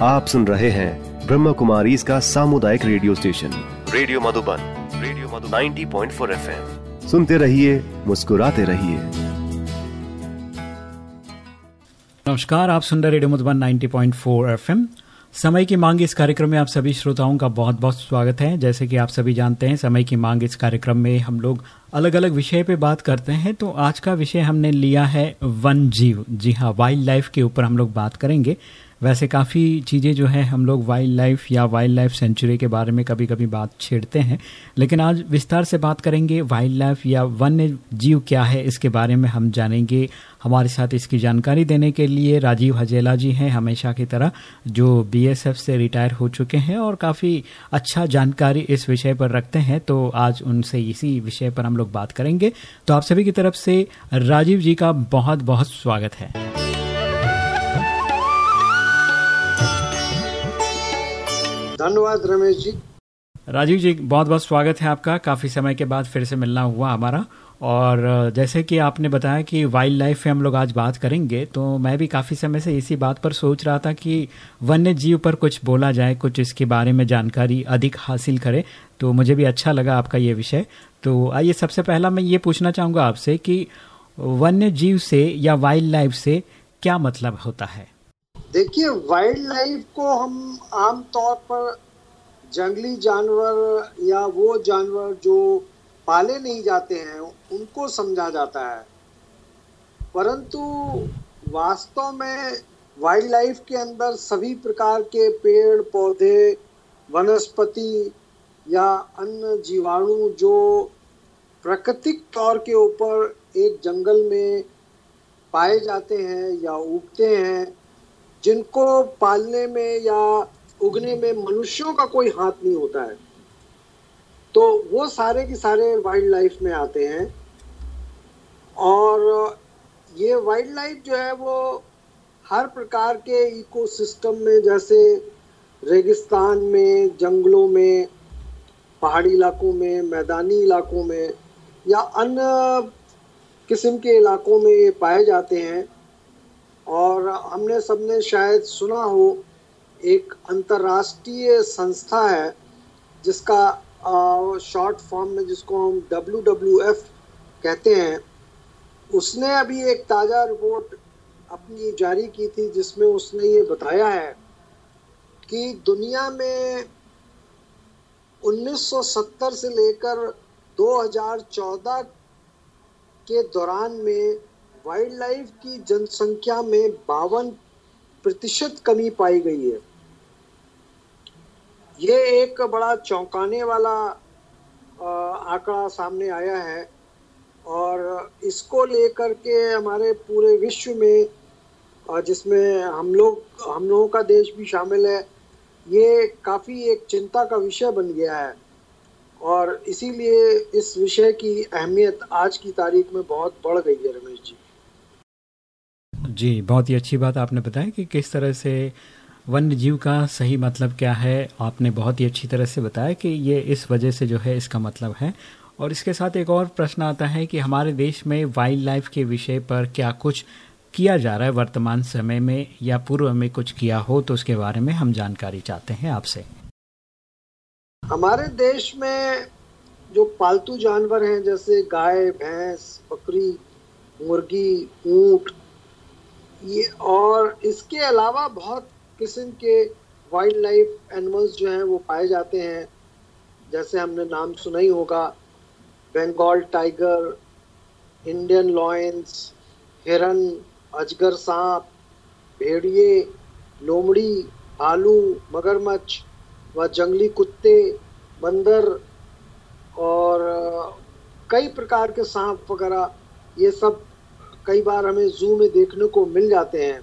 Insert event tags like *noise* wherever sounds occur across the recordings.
आप सुन रहे हैं ब्रह्म कुमारी इसका सामुदायिक radio station. Radio Madhuban radio Madhu 90.4 point सुनते रहिए मुस्कुराते रहिए। नमस्कार आप सुन रहे रेडियो मधुबन 90.4 एफएम। समय की मांग इस कार्यक्रम में आप सभी श्रोताओं का बहुत बहुत स्वागत है। जैसे कि आप सभी जानते हैं समय की मांग इस कार्यक्रम में हम लोग अलग अलग विषय पे बात करते हैं। तो आज का विषय हमने लिया है वन जीव। जी हाँ वाइल्ड लाइफ के ऊपर हम लोग बात करेंगे। वैसे काफ़ी चीज़ें जो है हम लोग वाइल्ड लाइफ या वाइल्ड लाइफ सेंचुरी के बारे में कभी कभी बात छेड़ते हैं। लेकिन आज विस्तार से बात करेंगे वाइल्ड लाइफ या वन्य जीव क्या है इसके बारे में हम जानेंगे। हमारे साथ इसकी जानकारी देने के लिए राजीव हजेला जी हैं हमेशा की तरह, जो बीएसएफ से रिटायर हो चुके हैं और काफ़ी अच्छा जानकारी इस विषय पर रखते हैं। तो आज उनसे इसी विषय पर हम लोग बात करेंगे। तो आप सभी की तरफ़ से राजीव जी का बहुत बहुत स्वागत है। धन्यवाद, रमेश जी। राजीव जी, बहुत बहुत स्वागत है आपका। काफ़ी समय के बाद फिर से मिलना हुआ हमारा। और जैसे कि आपने बताया कि वाइल्ड लाइफ पे हम लोग आज बात करेंगे तो मैं भी काफ़ी समय से इसी बात पर सोच रहा था कि वन्य जीव पर कुछ बोला जाए, कुछ इसके बारे में जानकारी अधिक हासिल करे तो मुझे भी अच्छा लगा आपका ये विषय। तो आइए, सबसे पहला मैं ये पूछना चाहूँगा आपसे कि वन्य जीव से या वाइल्ड लाइफ से क्या मतलब होता है? देखिए वाइल्ड लाइफ को हम आम तौर पर जंगली जानवर या वो जानवर जो पाले नहीं जाते हैं, उनको समझा जाता है। परंतु वास्तव में वाइल्ड लाइफ के अंदर सभी प्रकार के पेड़, पौधे, वनस्पति या अन्य जीवाणु जो प्राकृतिक तौर के ऊपर एक जंगल में पाए जाते हैं या उगते हैं जिनको पालने में या उगने में मनुष्यों का कोई हाथ नहीं होता है तो वो सारे के सारे वाइल्ड लाइफ में आते हैं। और ये वाइल्ड लाइफ जो है वो हर प्रकार के इकोसिस्टम में, जैसे रेगिस्तान में, जंगलों में, पहाड़ी इलाकों में, मैदानी इलाकों में या अन्य किस्म के इलाकों में पाए जाते हैं। और हमने सबने शायद सुना हो, एक अंतर्राष्ट्रीय संस्था है, जिसका शॉर्ट फॉर्म में जिसको हम डब्ल्यू डब्ल्यू एफ़ कहते हैं, उसने अभी एक ताज़ा रिपोर्ट अपनी जारी की थी, जिसमें उसने ये बताया है कि दुनिया में 1970 से लेकर 2014 के दौरान में वाइल्ड लाइफ की जनसंख्या में बावन प्रतिशत कमी पाई गई है। ये एक बड़ा चौंकाने वाला आंकड़ा सामने आया है और इसको लेकर के हमारे पूरे विश्व में जिसमें हम लोग, हम लोगों का देश भी शामिल है, ये काफ़ी एक चिंता का विषय बन गया है। और इसीलिए इस विषय की अहमियत आज की तारीख में बहुत बढ़ गई है, रमेश जी। जी, बहुत ही अच्छी बात आपने बताया कि किस तरह से वन्य जीव का सही मतलब क्या है। आपने बहुत ही अच्छी तरह से बताया कि ये इस वजह से जो है इसका मतलब है। और इसके साथ एक और प्रश्न आता है कि हमारे देश में वाइल्ड लाइफ के विषय पर क्या कुछ किया जा रहा है? वर्तमान समय में या पूर्व में कुछ किया हो तो उसके बारे में हम जानकारी चाहते हैं आपसे। हमारे देश में जो पालतू जानवर हैं, जैसे गाय, भैंस, बकरी, मुर्गी, ऊँट ये और इसके अलावा बहुत किस्म के वाइल्ड लाइफ एनिमल्स जो हैं, वो पाए जाते हैं। जैसे हमने नाम सुना ही होगा बंगाल टाइगर इंडियन लॉयंस हिरन, अजगर सांप, भेड़िए, लोमड़ी आलू मगरमच्छ व जंगली कुत्ते, बंदर और कई प्रकार के सांप वगैरह, ये सब कई बार हमें जू में देखने को मिल जाते हैं।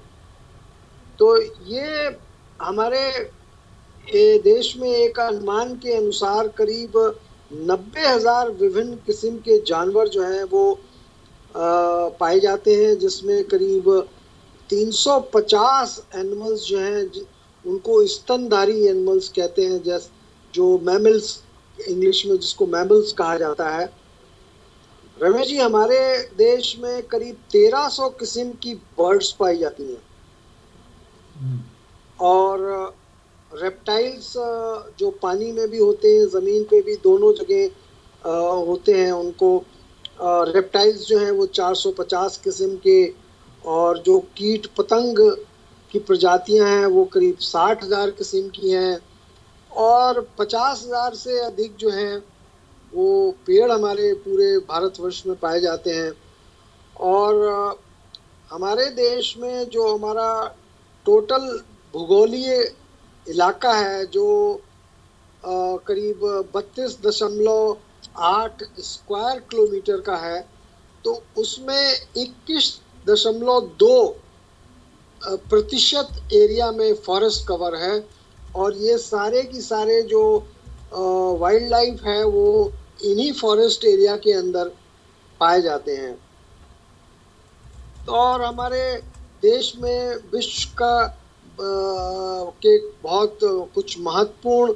तो ये हमारे ये देश में एक अनुमान के अनुसार करीब नब्बे हज़ार विभिन्न किस्म के जानवर जो हैं वो आ, पाए जाते हैं जिसमें करीब 350 एनिमल्स जो हैं उनको स्तनधारी एनिमल्स कहते हैं जैसे जो मैमल्स इंग्लिश में जिसको मैमल्स कहा जाता है। रमेश जी हमारे देश में करीब 1300 किस्म की बर्ड्स पाई जाती हैं। और रेप्टाइल्स जो पानी में भी होते हैं ज़मीन पे भी दोनों जगह होते हैं उनको। रेप्टाइल्स जो हैं वो 450 किस्म के और जो कीट पतंग की प्रजातियाँ हैं वो करीब साठ हज़ार किस्म की हैं। और पचास हज़ार से अधिक जो हैं वो पेड़ हमारे पूरे भारतवर्ष में पाए जाते हैं। और हमारे देश में जो हमारा टोटल भूगोलीय इलाका है, जो करीब बत्तीस दशमलव आठ स्क्वायर किलोमीटर का है तो उसमें इक्कीस दशमलव दो प्रतिशत एरिया में फॉरेस्ट कवर है। और ये सारे की सारे जो वाइल्ड लाइफ है वो इन्हीं फॉरेस्ट एरिया के अंदर पाए जाते हैं। तो और हमारे देश में विश्व का आ, के बहुत कुछ महत्वपूर्ण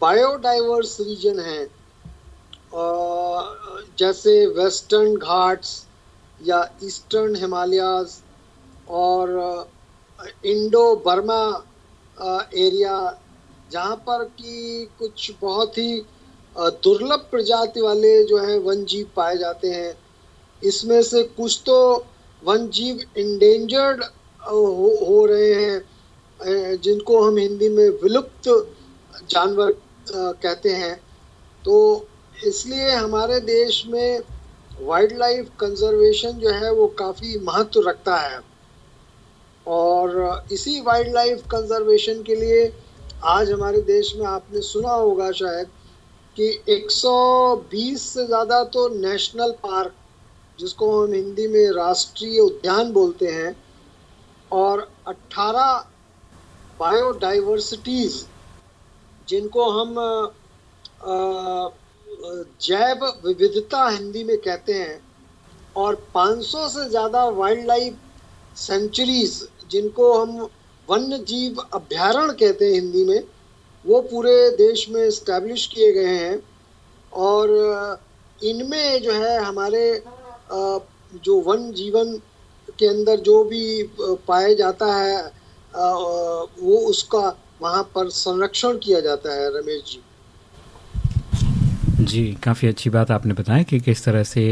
बायोडाइवर्स रीजन हैं। जैसे वेस्टर्न घाट्स या ईस्टर्न हिमालयाज और इंडो बर्मा एरिया जहाँ पर कि कुछ बहुत ही दुर्लभ प्रजाति वाले जो है वन जीव पाए जाते हैं। इसमें से कुछ तो वन जीव इंडेंजर्ड हो, हो रहे हैं जिनको हम हिंदी में विलुप्त जानवर कहते हैं। तो इसलिए हमारे देश में वाइल्ड लाइफ कंजर्वेशन जो है वो काफ़ी महत्व रखता है। और इसी वाइल्ड लाइफ कंजर्वेशन के लिए आज हमारे देश में आपने सुना होगा शायद कि 120 से ज़्यादा तो नेशनल पार्क, जिसको हम हिंदी में राष्ट्रीय उद्यान बोलते हैं, और 18 बायोडाइवर्सिटीज़, जिनको हम जैव विविधता हिंदी में कहते हैं, और 500 से ज़्यादा वाइल्ड लाइफ सेंचुरीज, जिनको हम वन्य जीव अभ्यारण कहते हैं हिंदी में। वो पूरे देश में इस्टेब्लिश किए गए हैं। और इनमें जो है हमारे जो वन जीवन के अंदर जो भी पाया जाता है वो उसका वहाँ पर संरक्षण किया जाता है, रमेश जी। जी, काफ़ी अच्छी बात आपने बताया कि किस तरह से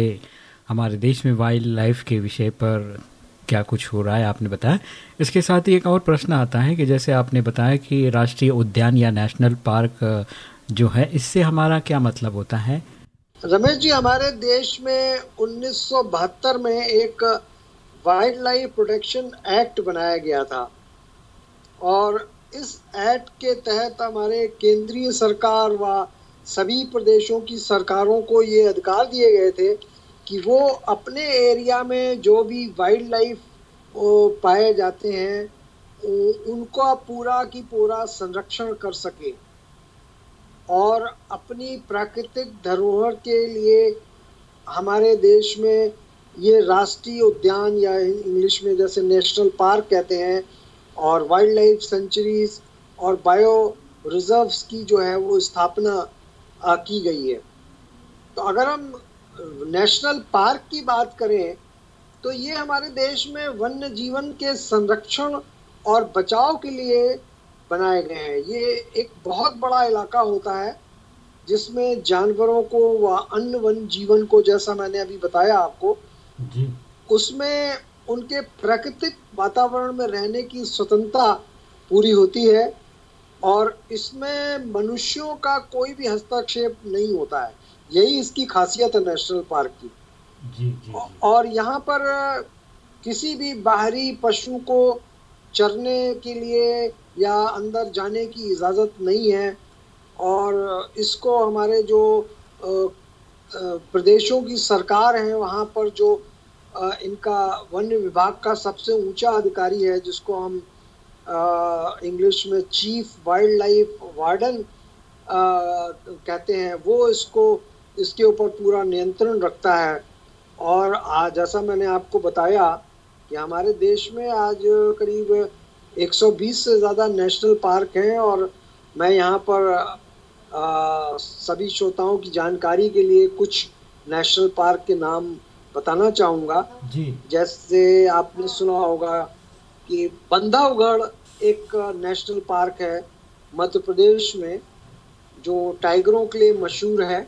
हमारे देश में वाइल्ड लाइफ के विषय पर क्या कुछ हो रहा है, आपने बताया। इसके साथ ही एक और प्रश्न आता है कि जैसे आपने बताया कि राष्ट्रीय उद्यान या नेशनल पार्क जो है, इससे हमारा क्या मतलब होता है? रमेश जी, हमारे देश में उन्नीस सौ बहत्तर में एक वाइल्ड लाइफ प्रोटेक्शन एक्ट बनाया गया था। और इस एक्ट के तहत हमारे केंद्रीय सरकार व सभी प्रदेशों की सरकारों को ये अधिकार दिए गए थे कि वो अपने एरिया में जो भी वाइल्ड लाइफ पाए जाते हैं उनका पूरा की पूरा संरक्षण कर सके। और अपनी प्राकृतिक धरोहर के लिए हमारे देश में ये राष्ट्रीय उद्यान या इंग्लिश में जैसे नेशनल पार्क कहते हैं, और वाइल्ड लाइफ सेंचुरीज और बायो रिजर्व्स की जो है वो स्थापना की गई है। तो अगर हम नेशनल पार्क की बात करें तो ये हमारे देश में वन्य जीवन के संरक्षण और बचाव के लिए बनाए गए हैं। ये एक बहुत बड़ा इलाका होता है जिसमें जानवरों को व अन्य वन जीवन को जैसा मैंने अभी बताया आपको जी। उसमें उनके प्राकृतिक वातावरण में रहने की स्वतंत्रता पूरी होती है और इसमें मनुष्यों का कोई भी हस्तक्षेप नहीं होता है। यही इसकी खासियत है नेशनल पार्क की जी, जी, जी. और यहाँ पर किसी भी बाहरी पशु को चरने के लिए या अंदर जाने की इजाज़त नहीं है और इसको हमारे जो प्रदेशों की सरकार है वहाँ पर जो इनका वन्य विभाग का सबसे ऊँचा अधिकारी है जिसको हम इंग्लिश में चीफ वाइल्ड लाइफ वार्डन कहते हैं वो इसको इसके ऊपर पूरा नियंत्रण रखता है। और आज जैसा मैंने आपको बताया कि हमारे देश में आज करीब 120 से ज़्यादा नेशनल पार्क हैं और मैं यहाँ पर आ, सभी श्रोताओं की जानकारी के लिए कुछ नेशनल पार्क के नाम बताना चाहूँगा। जैसे आपने सुना होगा कि बंधवगढ़ एक नेशनल पार्क है मध्य प्रदेश में जो टाइगरों के लिए मशहूर है।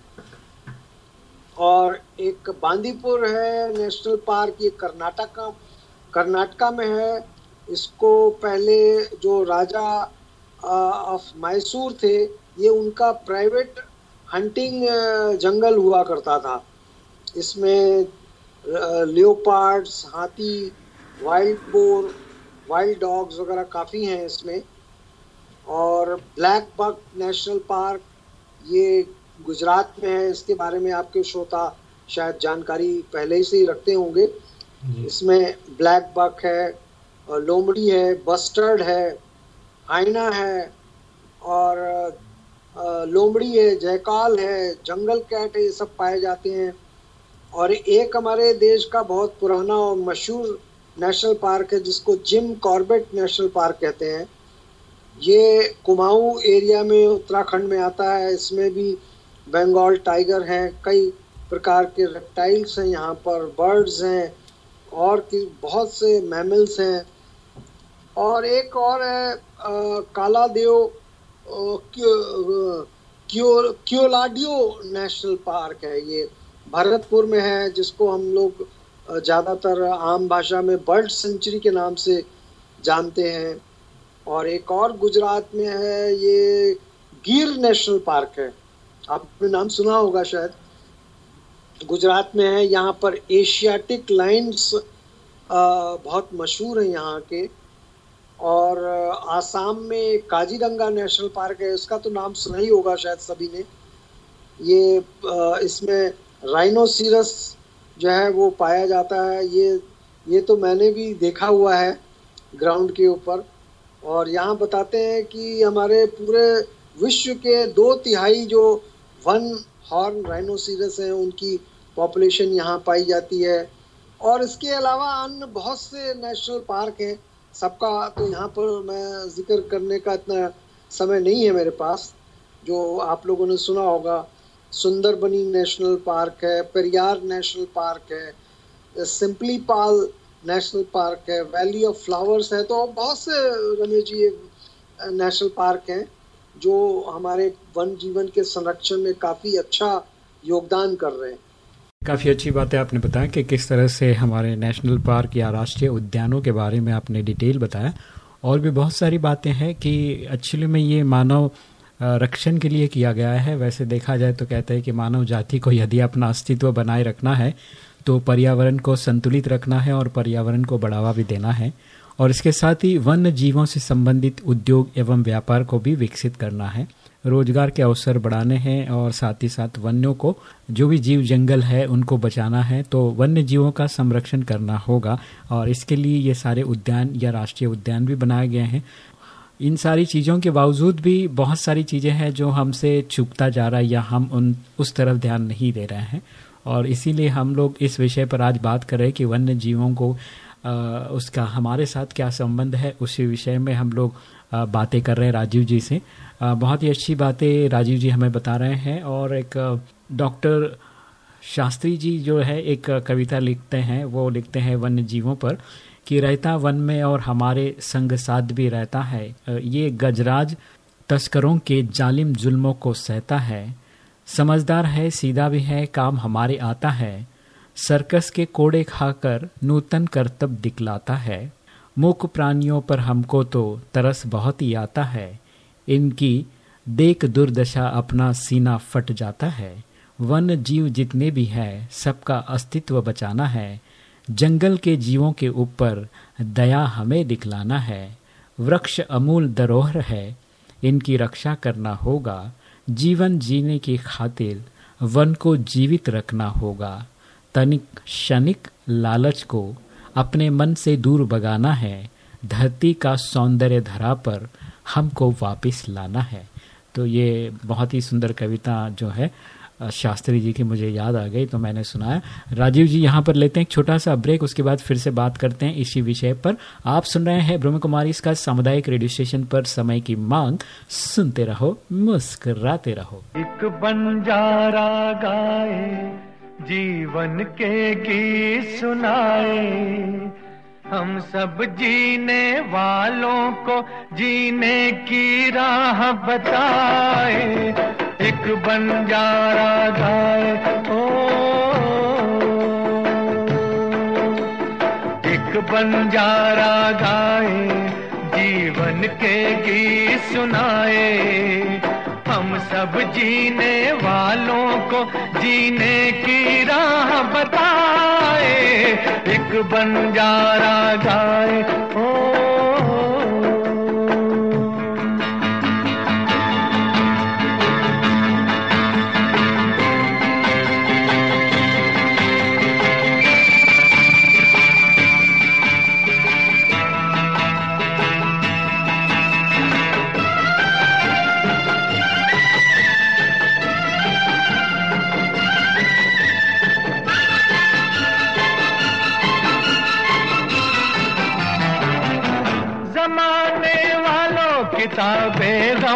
और एक बांदीपुर है, नेशनल पार्क, ये कर्नाटक, कर्नाटका में है। इसको पहले जो राजा ऑफ़ मैसूर थे, ये उनका प्राइवेट हंटिंग जंगल हुआ करता था। इसमें लियोपार्ड्स, हाथी, वाइल्ड बोर, वाइल्ड डॉग्स वगैरह काफ़ी हैं इसमें। और ब्लैक बक नेशनल पार्क, ये गुजरात में है इसके बारे में आपके श्रोता शायद जानकारी पहले ही से ही रखते होंगे। इसमें ब्लैक बक है लोमड़ी है बस्टर्ड है हाइना है और लोमड़ी है जयकाल है जंगल कैट है ये सब पाए जाते हैं। और एक हमारे देश का बहुत पुराना और मशहूर नेशनल पार्क है जिसको जिम कॉर्बेट नेशनल पार्क कहते हैं। ये कुमाऊं एरिया में उत्तराखंड में आता है इसमें भी बंगाल टाइगर हैं कई प्रकार के रेप्टाइल्स हैं यहाँ पर बर्ड्स हैं और की बहुत से मैमल्स हैं। और एक और है आ, काला देव क्यो, क्योलाडियो नेशनल पार्क है ये। भरतपुर में है जिसको हम लोग ज़्यादातर आम भाषा में बर्ड सेंचुरी के नाम से जानते हैं। और एक और गुजरात में है ये गिर नेशनल पार्क है। आपने नाम सुना होगा शायद। गुजरात में है, यहाँ पर एशियाटिक लाइन्स बहुत मशहूर है यहाँ के। और आसाम में काजीरंगा नेशनल पार्क है, इसका तो नाम सुना ही होगा शायद सभी ने। ये इसमें राइनोसिरस जो है, वो पाया जाता है। ये ये तो मैंने भी देखा हुआ है ग्राउंड के ऊपर। और यहाँ बताते हैं कि हमारे पूरे विश्व के दो तिहाई जो वन हॉर्न राइनोसिरस हैं, उनकी पॉपुलेशन यहाँ पाई जाती है। और इसके अलावा अन्य बहुत से नेशनल पार्क हैं। सबका तो यहाँ पर मैं ज़िक्र करने का इतना समय नहीं है मेरे पास, जो आप लोगों ने सुना होगा। सुंदरबनी नेशनल पार्क है, पेरियार नेशनल पार्क है सिंपली पाल नेशनल पार्क है वैली ऑफ़ फ्लावर्स है तो बहुत से रमेश जी नेशनल पार्क हैं। जो हमारे वन जीवन के संरक्षण में काफ़ी अच्छा योगदान कर रहे हैं। काफ़ी अच्छी बात है आपने बताया कि किस तरह से हमारे नेशनल पार्क या राष्ट्रीय उद्यानों के बारे में आपने डिटेल बताया। और भी बहुत सारी बातें हैं कि एक्चुअली में ये मानव रक्षण के लिए किया गया है। वैसे देखा जाए तो कहते हैं कि मानव जाति को यदि अपना अस्तित्व बनाए रखना है तो पर्यावरण को संतुलित रखना है और पर्यावरण को बढ़ावा भी देना है। और इसके साथ ही वन्य जीवों से संबंधित उद्योग एवं व्यापार को भी विकसित करना है। रोज़गार के अवसर बढ़ाने हैं और साथ ही साथ वन्यों को, जो भी जीव जंगल है, उनको बचाना है। तो वन्य जीवों का संरक्षण करना होगा और इसके लिए ये सारे उद्यान या राष्ट्रीय उद्यान भी बनाए गए हैं। इन सारी चीज़ों के बावजूद भी बहुत सारी चीज़ें हैं जो हमसे छुपता जा रहा है या हम उन, उस तरफ़ ध्यान नहीं दे रहे हैं। और इसीलिए हम लोग इस विषय पर आज बात कर रहे हैं कि वन्य जीवों को उसका हमारे साथ क्या संबंध है, उसी विषय में हम लोग बातें कर रहे हैं राजीव जी से। बहुत ही अच्छी बातें राजीव जी हमें बता रहे हैं और एक डॉक्टर शास्त्री जी जो है, एक कविता लिखते हैं, वो लिखते हैं वन्य जीवों पर कि रहता वन में और हमारे संग साथ भी रहता है। ये गजराज तस्करों के जालिम जुल्मों को सहता है। समझदार है, सीधा भी है, काम हमारे आता है। सर्कस के कोड़े खाकर नूतन कर्तव्य दिखलाता है। मुख प्राणियों पर हमको तो तरस बहुत ही आता है। इनकी देख दुर्दशा अपना सीना फट जाता है। वन जीव जितने भी है, सबका अस्तित्व बचाना है। जंगल के जीवों के ऊपर दया हमें दिखलाना है। वृक्ष अमूल धरोहर है, इनकी रक्षा करना होगा। जीवन जीने की खातिर वन को जीवित रखना होगा। तनिक क्षणिक लालच को अपने मन से दूर भगाना है। धरती का सौंदर्य धरा पर हमको वापस लाना है। तो ये बहुत ही सुंदर कविता जो है, शास्त्री जी की मुझे याद आ गई तो मैंने सुनाया। राजीव जी, यहाँ पर लेते हैं एक छोटा सा ब्रेक, उसके बाद फिर से बात करते हैं इसी विषय पर। आप सुन रहे हैं ब्रह्म कुमारी इसका सामुदायिक रेडियो स्टेशन पर समय की मांग। सुनते रहो, मुस्कराते रहो। एक बंजारा गाए जीवन के गीत सुनाए। हम सब जीने वालों को जीने की राह बताए। एक बंजारा गाए ओ। एक बंजारा गाए जीवन के गीत सुनाए। सब जीने वालों को जीने की राह बताए। एक बंजारा गाए ओ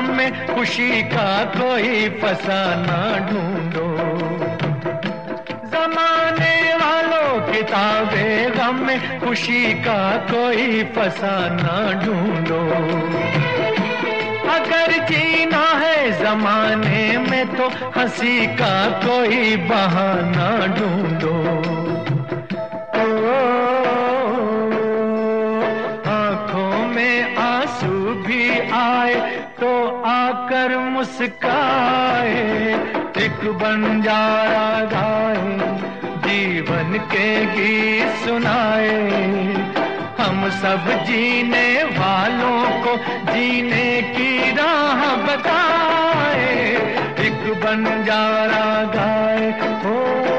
में खुशी का कोई फसाना ढूंढो। जमाने वालों किताबें गम में खुशी का कोई फसाना ढूंढो। अगर जीना है जमाने में तो हँसी का कोई बहाना ढूंढो। आँखों में आँसू भी आए आकर मुस्काए, एक बंजारा गाए जीवन के गीत सुनाए। हम सब जीने वालों को जीने की राह बताए, एक बंजारा गाए ओ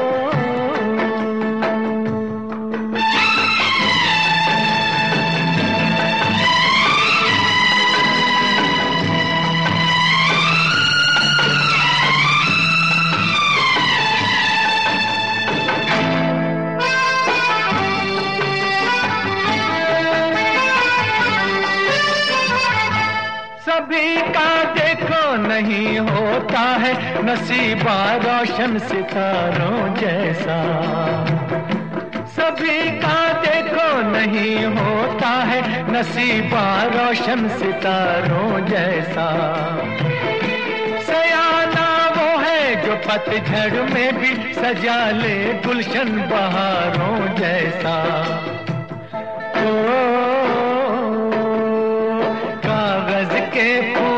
होता है नसीबा रोशन सितारों जैसा। सभी का देखो नहीं होता है नसीबा रोशन सितारों जैसा। सयाना वो है जो पतझड़ में भी सजा ले गुलशन बहारों जैसा। ओ, कागज़ के फूलों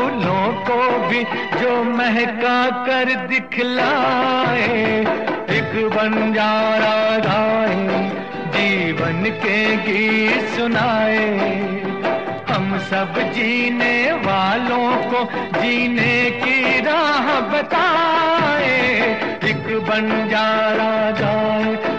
को भी जो महका कर दिखलाए। एक बंजारा गाए जीवन के गीत सुनाए। हम सब जीने वालों को जीने की राह बताए। एक बंजारा गाए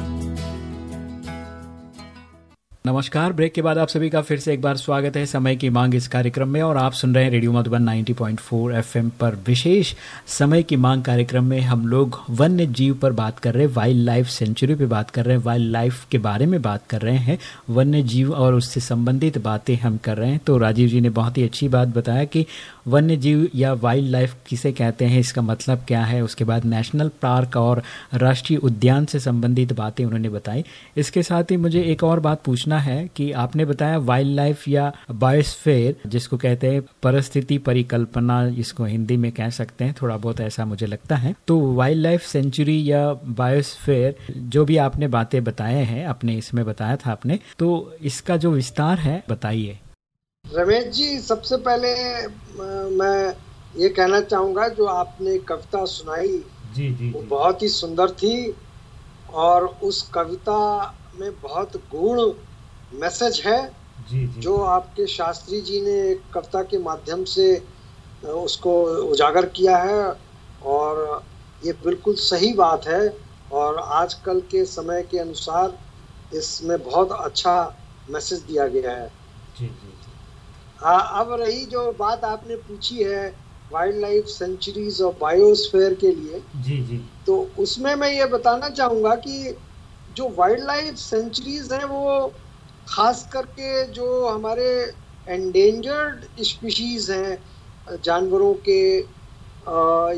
नमस्कार। ब्रेक के बाद आप सभी का फिर से एक बार स्वागत है समय की मांग इस कार्यक्रम में और आप सुन रहे हैं रेडियो मधुबन 90.4 एफएम पर विशेष समय की मांग कार्यक्रम में हम लोग वन्य जीव पर बात कर रहे हैं वाइल्ड लाइफ सेंचुरी पे बात कर रहे हैं वाइल्ड लाइफ के बारे में बात कर रहे हैं, वन्य जीव और उससे संबंधित बातें हम कर रहे हैं। तो राजीव जी ने बहुत ही अच्छी बात बताया कि वन्य जीव या वाइल्ड लाइफ किसे कहते हैं, इसका मतलब क्या है, उसके बाद नेशनल पार्क और राष्ट्रीय उद्यान से संबंधित बातें उन्होंने बताई। इसके साथ ही मुझे एक और बात पूछना है कि आपने बताया वाइल्ड लाइफ या बायोस्फेयर जिसको कहते हैं परिस्थिति परिकल्पना इसको हिंदी में कह सकते हैं थोड़ा बहुत ऐसा मुझे लगता है। तो वाइल्ड लाइफ सेंचुरी या बायोस्फेयर जो भी आपने बातें बताए हैं अपने इसमें बताया था आपने तो इसका जो विस्तार है बताइए। रमेश जी सबसे पहले मैं ये कहना चाहूँगा जो आपने कविता सुनाई जी जी वो बहुत ही सुंदर थी और उस कविता में बहुत गुण मैसेज है जी, जी, जो आपके शास्त्री जी ने एक कविता के माध्यम से उसको उजागर किया है और ये बिल्कुल सही बात है और आजकल के समय के अनुसार इसमें बहुत अच्छा मैसेज दिया गया है। जी, जी, हाँ अब रही जो बात आपने पूछी है वाइल्ड लाइफ सेंचुरीज और बायोस्फेयर के लिए जी जी। तो उसमें मैं ये बताना चाहूँगा कि जो वाइल्ड लाइफ सेंचुरीज हैं वो खास करके जो हमारे एंडेंजर्ड स्पीशीज हैं, जानवरों के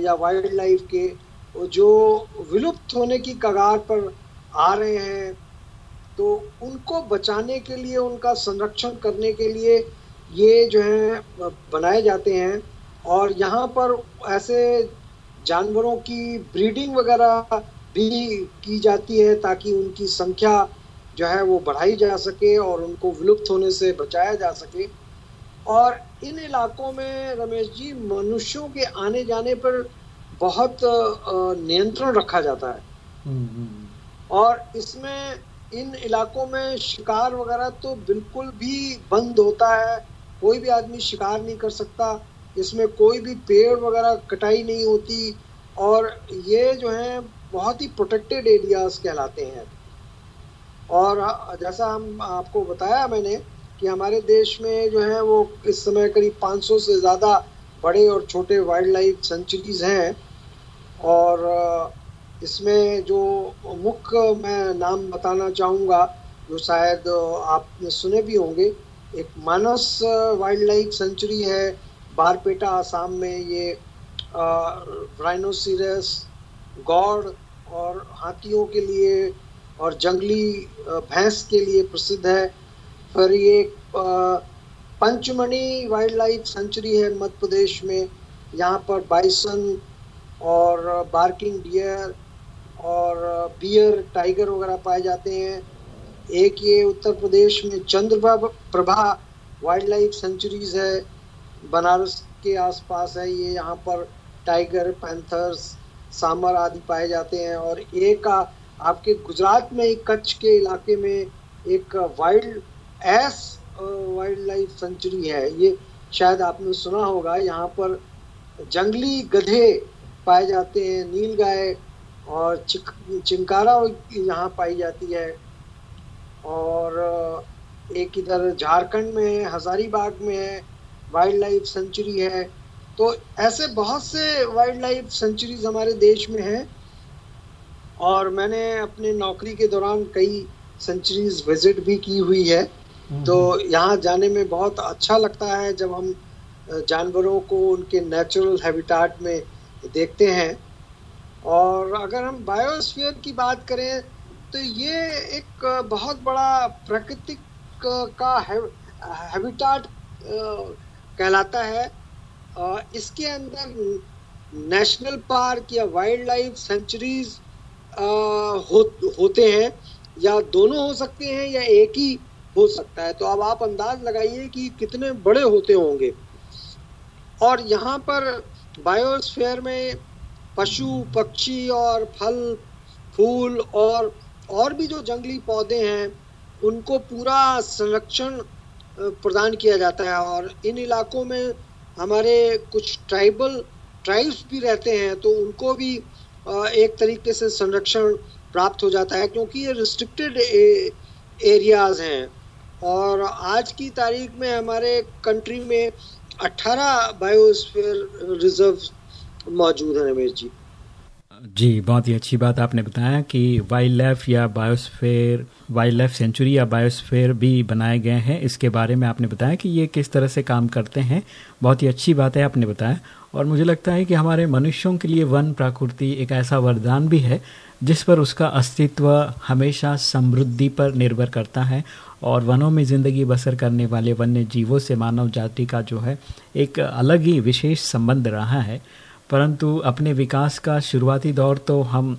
या वाइल्ड लाइफ के, जो विलुप्त होने की कगार पर आ रहे हैं तो उनको बचाने के लिए, उनका संरक्षण करने के लिए ये जो है बनाए जाते हैं। और यहाँ पर ऐसे जानवरों की ब्रीडिंग वगैरह भी की जाती है, ताकि उनकी संख्या जो है वो बढ़ाई जा सके और उनको विलुप्त होने से बचाया जा सके। और इन इलाकों में रमेश जी मनुष्यों के आने जाने पर बहुत नियंत्रण रखा जाता है। हम्म, हम्म। और इसमें इन इलाकों में शिकार वगैरह तो बिल्कुल भी बंद होता है। कोई भी आदमी शिकार नहीं कर सकता। इसमें कोई भी पेड़ वगैरह कटाई नहीं होती। और ये जो है बहुत ही प्रोटेक्टेड एरियाज़ कहलाते हैं। और जैसा हम आपको बताया मैंने कि हमारे देश में जो है वो इस समय करीब 500 से ज़्यादा बड़े और छोटे वाइल्ड लाइफ सेंचुरीज हैं। और इसमें जो मुख्य मैं नाम बताना चाहूँगा, जो शायद आपने सुने भी होंगे, एक मानस वाइल्ड लाइफ सेंचुरी है। बारपेटा आसाम में ये राइनोसिरस गौड़ और हाथियों के लिए और जंगली भैंस के लिए प्रसिद्ध है। फिर ये पंचमणि वाइल्ड लाइफ सेंचुरी है मध्य प्रदेश में। यहाँ पर बाइसन और बार्किंग डियर और बियर, टाइगर वगैरह पाए जाते हैं। एक ये उत्तर प्रदेश में Chandra Prabha wild life sanctuaries है। बनारस के आसपास है ये। यहाँ पर टाइगर, पैंथर्स सामर आदि पाए जाते हैं। और एक आपके गुजरात में एक कच्छ के इलाके में एक वाइल्ड एस वाइल्ड लाइफ सेंचुरी है। ये शायद आपने सुना होगा, यहाँ पर जंगली गधे पाए जाते हैं, नील गाय और चिक, चिंकारा यहाँ पाई जाती है। और एक इधर झारखंड में है, हजारीबाग में है वाइल्ड लाइफ सेंचुरी है। तो ऐसे बहुत से वाइल्ड लाइफ सेंचुरीज हमारे देश में हैं और मैंने अपने नौकरी के दौरान कई सेंचुरीज विज़िट भी की हुई है। हम्म। तो यहाँ जाने में बहुत अच्छा लगता है जब हम जानवरों को उनके नेचुरल हैबिटाट में देखते हैं। और अगर हम बायोस्फीयर की बात करें तो ये एक बहुत बड़ा प्राकृतिक का हैबिटाट कहलाता है। इसके अंदर नेशनल पार्क या वाइल्ड लाइफ सेंचुरीज हो, होते हैं या दोनों हो सकते हैं या एक ही हो सकता है। तो अब आप अंदाज लगाइए कि कितने बड़े होते होंगे। और यहाँ पर बायोस्फेयर में पशु पक्षी और फल फूल और और भी जो जंगली पौधे हैं उनको पूरा संरक्षण प्रदान किया जाता है। और इन इलाकों में हमारे कुछ ट्राइबल ट्राइब्स भी रहते हैं तो उनको भी एक तरीके से संरक्षण प्राप्त हो जाता है क्योंकि ये रिस्ट्रिक्टेड एरियाज़ हैं। और आज की तारीख में हमारे कंट्री में 18 बायोस्फीयर रिज़र्व मौजूद हैं, रमेश जी। जी, बहुत ही अच्छी बात आपने बताया कि वाइल्ड लाइफ या बायोस्फेयर वाइल्ड लाइफ सेंचुरी या बायोस्फेयर भी बनाए गए हैं। इसके बारे में आपने बताया कि ये किस तरह से काम करते हैं। बहुत ही अच्छी बात है, आपने बताया। और मुझे लगता है कि हमारे मनुष्यों के लिए वन प्रकृति एक ऐसा वरदान भी है, जिस पर उसका अस्तित्व हमेशा समृद्धि पर निर्भर करता है और वनों में ज़िंदगी बसर करने वाले वन्य जीवों से मानव जाति का जो है, एक अलग ही विशेष संबंध रहा है। परंतु अपने विकास का शुरुआती दौर तो हम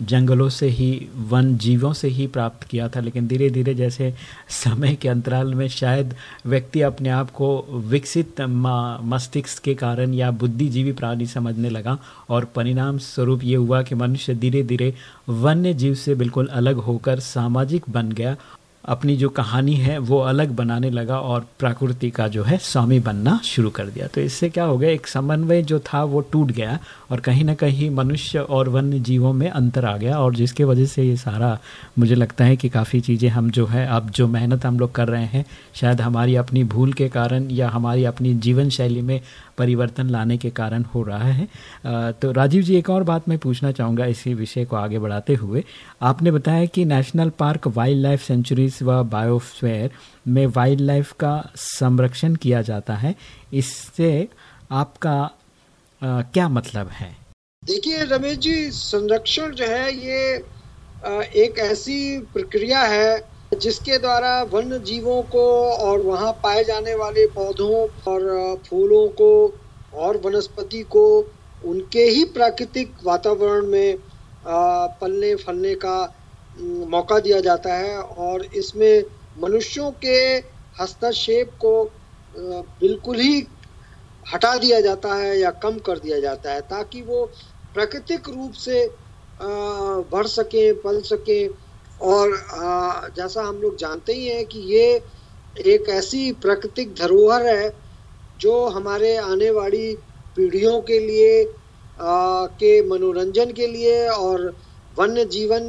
जंगलों से ही, वन जीवों से ही प्राप्त किया था, लेकिन धीरे धीरे जैसे समय के अंतराल में शायद व्यक्ति अपने आप को विकसित मस्तिष्क के कारण या बुद्धिजीवी प्राणी समझने लगा और परिणाम स्वरूप ये हुआ कि मनुष्य धीरे धीरे वन्य जीव से बिल्कुल अलग होकर सामाजिक बन गया अपनी जो कहानी है वो अलग बनाने लगा और प्रकृति का जो है स्वामी बनना शुरू कर दिया। तो इससे क्या हो गया, एक समन्वय जो था वो टूट गया और कहीं ना कहीं मनुष्य और वन्य जीवों में अंतर आ गया और जिसके वजह से ये सारा, मुझे लगता है कि काफ़ी चीज़ें हम जो है, अब जो मेहनत हम लोग कर रहे हैं, शायद हमारी अपनी भूल के कारण या हमारी अपनी जीवन शैली में परिवर्तन लाने के कारण हो रहा है। तो राजीव जी एक और बात मैं पूछना चाहूँगा इसी विषय को आगे बढ़ाते हुए। आपने बताया कि national park wild life sanctuaries व बायोस्फेयर में वाइल्ड लाइफ का संरक्षण किया जाता है। इससे आपका आ, क्या मतलब है? देखिए रमेश जी संरक्षण जो है ये एक ऐसी प्रक्रिया है जिसके द्वारा वन्य जीवों को और वहाँ पाए जाने वाले पौधों और फूलों को और वनस्पति को, उनके ही प्राकृतिक वातावरण में पलने, फलने का मौका दिया जाता है और इसमें मनुष्यों के हस्तक्षेप को बिल्कुल ही हटा दिया जाता है या कम कर दिया जाता है ताकि वो प्राकृतिक रूप से बढ़ सकें, पल सके और जैसा हम लोग जानते ही हैं कि ये एक ऐसी प्राकृतिक धरोहर है जो हमारे आने वाली पीढ़ियों के लिए आ, के मनोरंजन के लिए और वन्य जीवन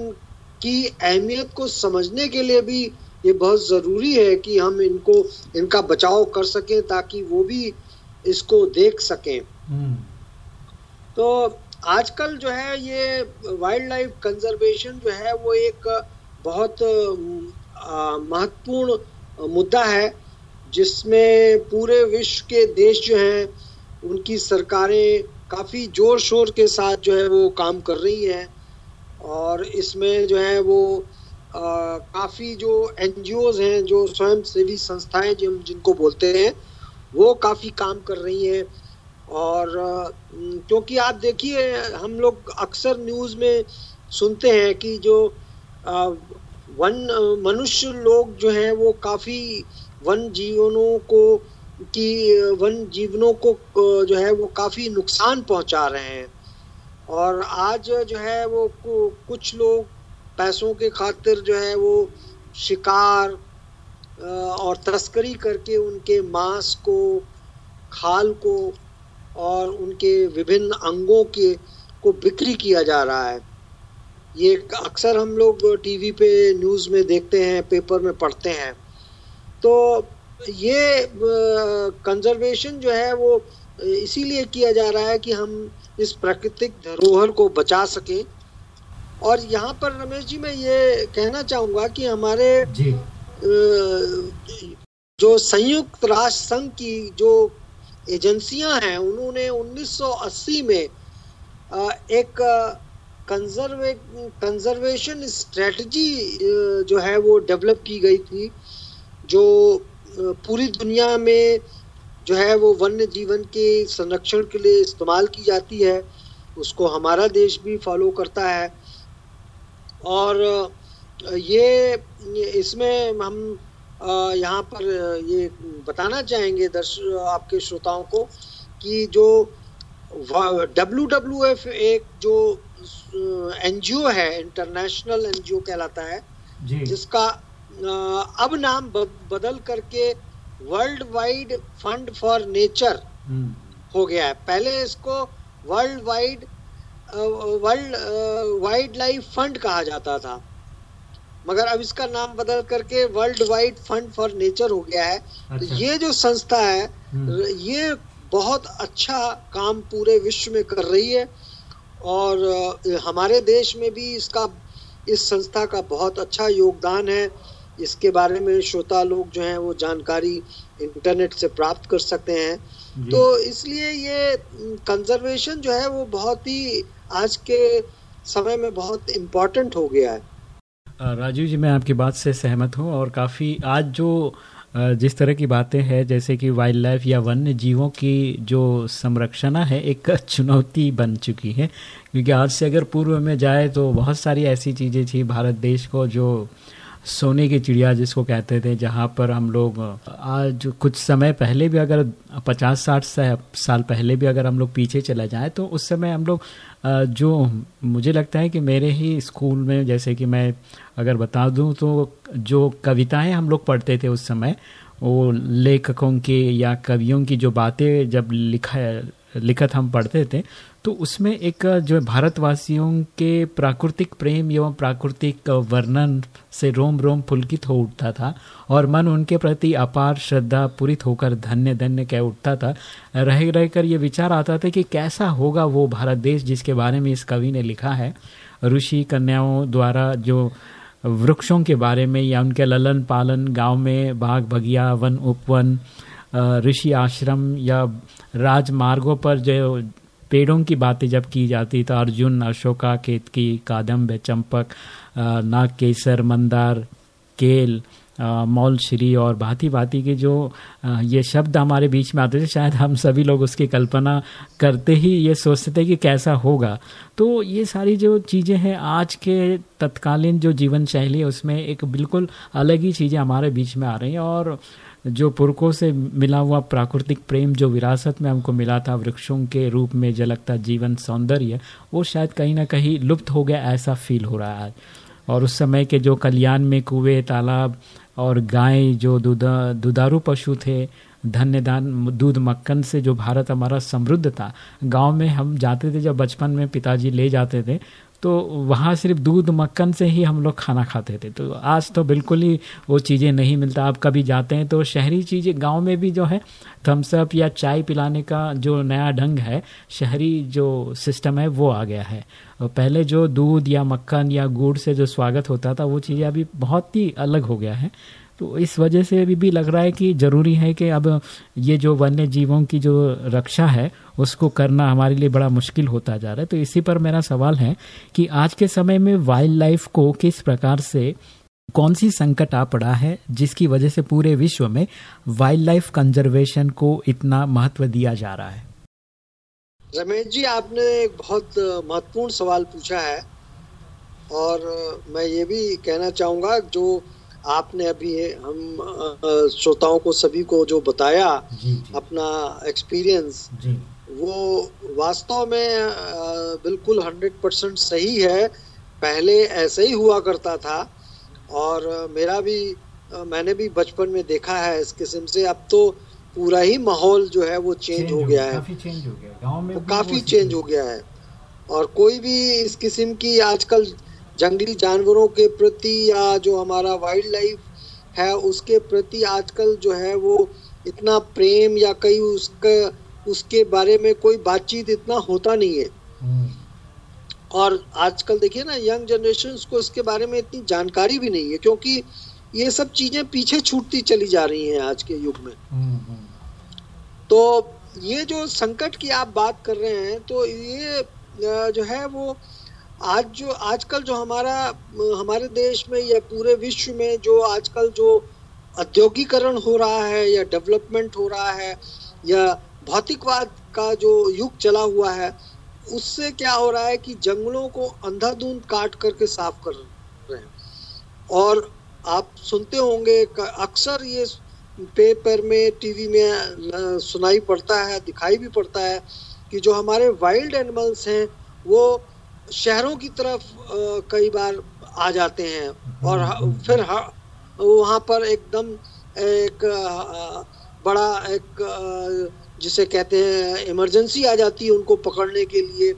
की अहमियत को समझने के लिए भी ये बहुत ज़रूरी है कि हम इनको इनका बचाव कर सकें ताकि वो भी इसको देख सकें हम्म। तो आजकल जो है ये वाइल्ड लाइफ कंजर्वेशन जो है वो एक बहुत महत्वपूर्ण मुद्दा है, जिसमें पूरे विश्व के देश जो हैं, उनकी सरकारें काफ़ी ज़ोर शोर के साथ जो है वो काम कर रही हैं और इसमें जो है वो काफ़ी जो एन हैं, जो स्वयं सेवी संस्थाएँ जिन जिनको बोलते हैं, वो काफ़ी काम कर रही हैं और क्योंकि आप देखिए, हम लोग अक्सर न्यूज़ में सुनते हैं कि जो वन मनुष्य लोग जो हैं वो काफ़ी वन जीवनों को, की, वन जीवनों को जो है वो काफ़ी नुकसान पहुँचा रहे हैं। और आज जो है वो कुछ लोग पैसों के खातिर जो है वो शिकार और तस्करी करके उनके मांस को, खाल को और उनके विभिन्न अंगों के, को बिक्री किया जा रहा है। ये अक्सर हम लोग टीवी पे न्यूज़ में देखते हैं पेपर में पढ़ते हैं तो ये कंजर्वेशन जो है वो इसीलिए किया जा रहा है कि हम इस प्राकृतिक धरोहर को बचा सकें और यहाँ पर रमेश जी मैं ये कहना चाहूँगा कि हमारे जी। जो संयुक्त राष्ट्र संघ की जो एजेंसियाँ हैं उन्होंने 1980 में एक कंजर्वे कंजर्वेशन स्ट्रेटजी जो है वो डेवलप की गई थी, जो पूरी दुनिया में जो है वो वन्य जीवन के संरक्षण के लिए इस्तेमाल की जाती है, उसको हमारा देश भी फॉलो करता है। और ये इसमें हम यहाँ पर ये बताना चाहेंगे दर्श आपके श्रोताओं को कि जो डब्ल्यू डब्ल्यू एफ़ एक जो एनजीओ है इंटरनेशनल एनजीओ कहलाता है जिसका अब नाम बदल करके World Wide Fund for Nature हो गया है। पहले इसको World Wide World Wildlife Fund कहा जाता था। मगर अब इसका नाम बदल करके World Wide Fund for Nature हो गया है। तो अच्छा। तो ये जो संस्था है हम्म। ये बहुत अच्छा काम पूरे विश्व में कर रही है। और हमारे देश में भी इसका इस संस्था का बहुत अच्छा योगदान है। इसके बारे में श्रोता लोग जो हैं वो जानकारी इंटरनेट से प्राप्त कर सकते हैं। तो इसलिए ये कंजर्वेशन जो है वो बहुत ही आज के समय में बहुत इम्पोर्टेंट हो गया है। राजीव जी मैं आपकी बात से सहमत हूँ और काफ़ी आज जो जिस तरह की बातें हैं, जैसे कि वाइल्ड लाइफ या वन्य जीवों की जो संरक्षणा है, एक *laughs* चुनौती बन चुकी है। क्योंकि आज से अगर पूर्व में जाए तो बहुत सारी ऐसी चीज़ें थी भारत देश को, जो सोने की चिड़िया जिसको कहते थे, जहाँ पर हम लोग आज कुछ समय पहले भी अगर पचास साठ साल पहले भी अगर हम लोग पीछे चले जाएँ तो उस समय हम लोग जो मुझे लगता है कि मेरे ही स्कूल में, जैसे कि मैं अगर बता दूँ तो जो कविताएँ हम लोग पढ़ते थे उस समय, वो लेखकों के या कवियों की जो बातें जब लिखा, लिखत हम पढ़ते थे तो उसमें एक जो भारतवासियों के प्राकृतिक प्रेम एवं प्राकृतिक वर्णन से रोम रोम पुलकित हो उठता था और मन उनके प्रति अपार श्रद्धा पूरित होकर धन्य धन्य कह उठता था। रह रह कर ये विचार आता था कि कैसा होगा वो भारत देश जिसके बारे में इस कवि ने लिखा है। ऋषि कन्याओं द्वारा जो वृक्षों के बारे में या उनके ललन पालन, गाँव में बाग, बगिया, वन, उपवन ऋषि आश्रम या राजमार्गों पर जो पेड़ों की बातें जब की जाती तो अर्जुन, अशोका, केतकी कादम्ब चंपक नाग केसर मंदार, केल मौल श्री और भांति भांति के जो ये शब्द हमारे बीच में आते थे, शायद हम सभी लोग उसकी कल्पना करते ही ये सोचते थे कि कैसा होगा। तो ये सारी जो चीज़ें हैं, आज के तत्कालीन जो जीवन शैली है, उसमें एक बिल्कुल अलग ही चीज़ें हमारे बीच में आ रही हैं और जो पुरखों से मिला हुआ प्राकृतिक प्रेम, जो विरासत में हमको मिला था, वृक्षों के रूप में झलकता जीवन सौंदर्य, वो शायद कहीं ना कहीं लुप्त हो गया, ऐसा फील हो रहा है और उस समय के जो कल्याण में कुएँ, तालाब और गाय जो दुदा दुधारू पशु थे धन्य दान दूध मक्खन से जो भारत हमारा समृद्ध था, गाँव में हम जाते थे, जब बचपन में पिताजी ले जाते थे तो वहाँ सिर्फ़ दूध मक्खन से ही हम लोग खाना खाते थे। तो आज तो बिल्कुल ही वो चीज़ें नहीं मिलता। आप कभी जाते हैं तो शहरी चीज़ें, गाँव में भी जो है थम्सअप या चाय पिलाने का जो नया ढंग है, शहरी जो सिस्टम है, वो आ गया है। पहले जो दूध या मक्खन या गुड़ से जो स्वागत होता था, वो चीज़ें अभी बहुत ही अलग हो गया है। तो इस वजह से अभी भी लग रहा है कि ज़रूरी है कि अब ये जो वन्य जीवों की जो रक्षा है, उसको करना हमारे लिए बड़ा मुश्किल होता जा रहा है। तो इसी पर मेरा सवाल है कि आज के समय में वाइल्ड लाइफ को किस प्रकार से कौन सी संकट आ पड़ा है, जिसकी वजह से पूरे विश्व में वाइल्ड लाइफ कंजर्वेशन को इतना महत्व दिया जा रहा है? रमेश जी, आपने एक बहुत महत्वपूर्ण सवाल पूछा है और मैं ये भी कहना चाहूँगा, जो आपने अभी हम श्रोताओं को सभी को जो बताया जी, जी. अपना एक्सपीरियंस वो वास्तव में बिल्कुल हंड्रेड परसेंट सही है। पहले ऐसे ही हुआ करता था और मेरा भी मैंने भी बचपन में देखा है इस किस्म से। अब तो पूरा ही माहौल जो है वो चेंज हो गया है। काफ़ी चेंज हो गया। गाँव में काफ़ी चेंज हो गया है। और कोई भी इस किस्म की आजकल जंगली जानवरों के प्रति या जो हमारा वाइल्ड लाइफ है उसके प्रति आजकल जो है वो इतना प्रेम या कई उसका उसके बारे में कोई बातचीत इतना होता नहीं है हम्म। और आजकल देखिए ना यंग जनरेशन को इसके बारे में इतनी जानकारी भी नहीं है क्योंकि ये सब चीज़ें पीछे छूटती चली जा रही हैं आज के युग में हम्म, हम्म। तो ये जो संकट की आप बात कर रहे हैं तो ये जो है वो आज जो, आजकल जो हमारा, हमारे देश में या पूरे विश्व में जो आजकल जो औद्योगिकरण हो रहा है या डेवलपमेंट हो रहा है या भौतिकवाद का जो युग चला हुआ है, उससे क्या हो रहा है कि जंगलों को अंधाधुंध काट करके साफ़ कर रहे हैं। और आप सुनते होंगे अक्सर ये पेपर में, टीवी में सुनाई पड़ता है, दिखाई भी पड़ता है कि जो हमारे वाइल्ड एनिमल्स हैं, वो शहरों की तरफ़ कई बार आ जाते हैं और फिर वहाँ पर एकदम एक बड़ा एक जिसे कहते हैं इमरजेंसी आ जाती है उनको पकड़ने के लिए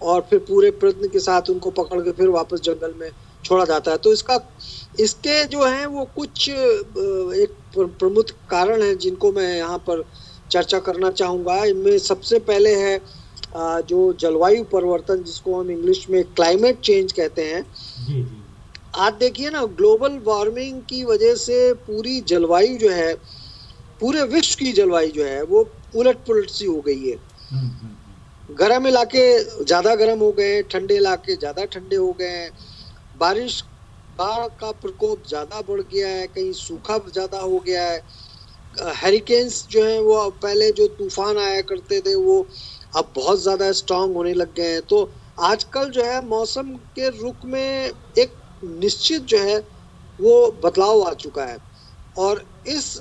और फिर पूरे प्रयत्न के साथ उनको पकड़ के फिर वापस जंगल में छोड़ा जाता है। तो इसका, इसके जो है वो कुछ एक प्रमुख कारण हैं जिनको मैं यहाँ पर चर्चा करना चाहूँगा। इनमें सबसे पहले है जो जलवायु परिवर्तन जिसको हम इंग्लिश में क्लाइमेट चेंज कहते हैं आज देखिए ना ग्लोबल वार्मिंग की वजह से पूरी जलवायु जो है पूरे विश्व की जलवायु जो है वो उलट पुलट सी हो गई है। हम्म, हम्म, हम्म। गर्म इलाके ज़्यादा गर्म हो गए ठंडे इलाके ज़्यादा ठंडे हो गए हैं। बारिश बाढ़ का प्रकोप ज़्यादा बढ़ गया है कहीं सूखा ज़्यादा हो गया है। हेरिकेन्स जो है वो पहले जो तूफ़ान आया करते थे वो अब बहुत ज़्यादा स्ट्रांग होने लग गए हैं। तो आजकल जो है मौसम के रुख में एक निश्चित जो है वो बदलाव आ चुका है। और इस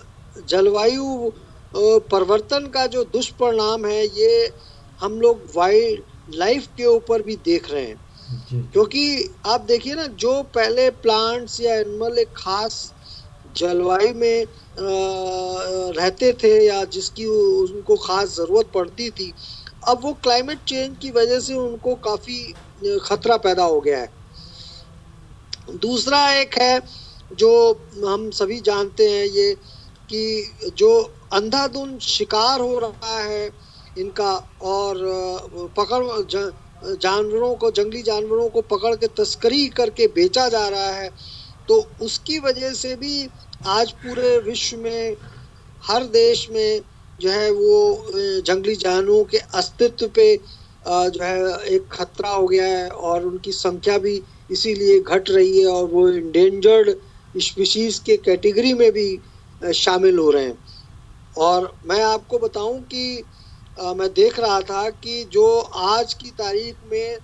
जलवायु परिवर्तन का जो दुष्परिणाम है ये हम लोग वाइल्ड लाइफ के ऊपर भी देख रहे हैं। क्योंकि आप देखिए ना जो पहले प्लांट्स या एनिमल एक खास जलवायु में रहते थे या जिसकी उनको खास ज़रूरत पड़ती थी अब वो क्लाइमेट चेंज की वजह से उनको काफ़ी खतरा पैदा हो गया है। दूसरा एक है जो हम सभी जानते हैं ये कि जो अंधाधुन शिकार हो रहा है इनका और पकड़ जानवरों को, जंगली जानवरों को पकड़ के तस्करी करके बेचा जा रहा है तो उसकी वजह से भी आज पूरे विश्व में, हर देश में जो है वो जंगली जानवरों के अस्तित्व पे जो है एक खतरा हो गया है और उनकी संख्या भी इसीलिए घट रही है और वो इंडेंजर्ड स्पीशीज के कैटेगरी में भी शामिल हो रहे हैं। और मैं आपको बताऊँ कि आ, मैं देख रहा था कि जो आज की तारीख में आ,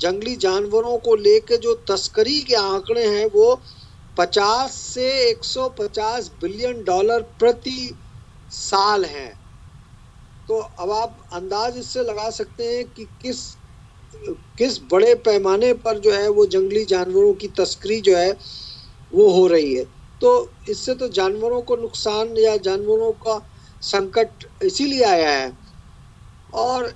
जंगली जानवरों को लेकर जो तस्करी के आंकड़े हैं वो 50 से 150 बिलियन डॉलर प्रति साल हैं। तो अब आप अंदाज इससे लगा सकते हैं कि किस किस बड़े पैमाने पर जो है वो जंगली जानवरों की तस्करी जो है वो हो रही है। तो इससे तो जानवरों को नुकसान या जानवरों का संकट इसीलिए आया है। और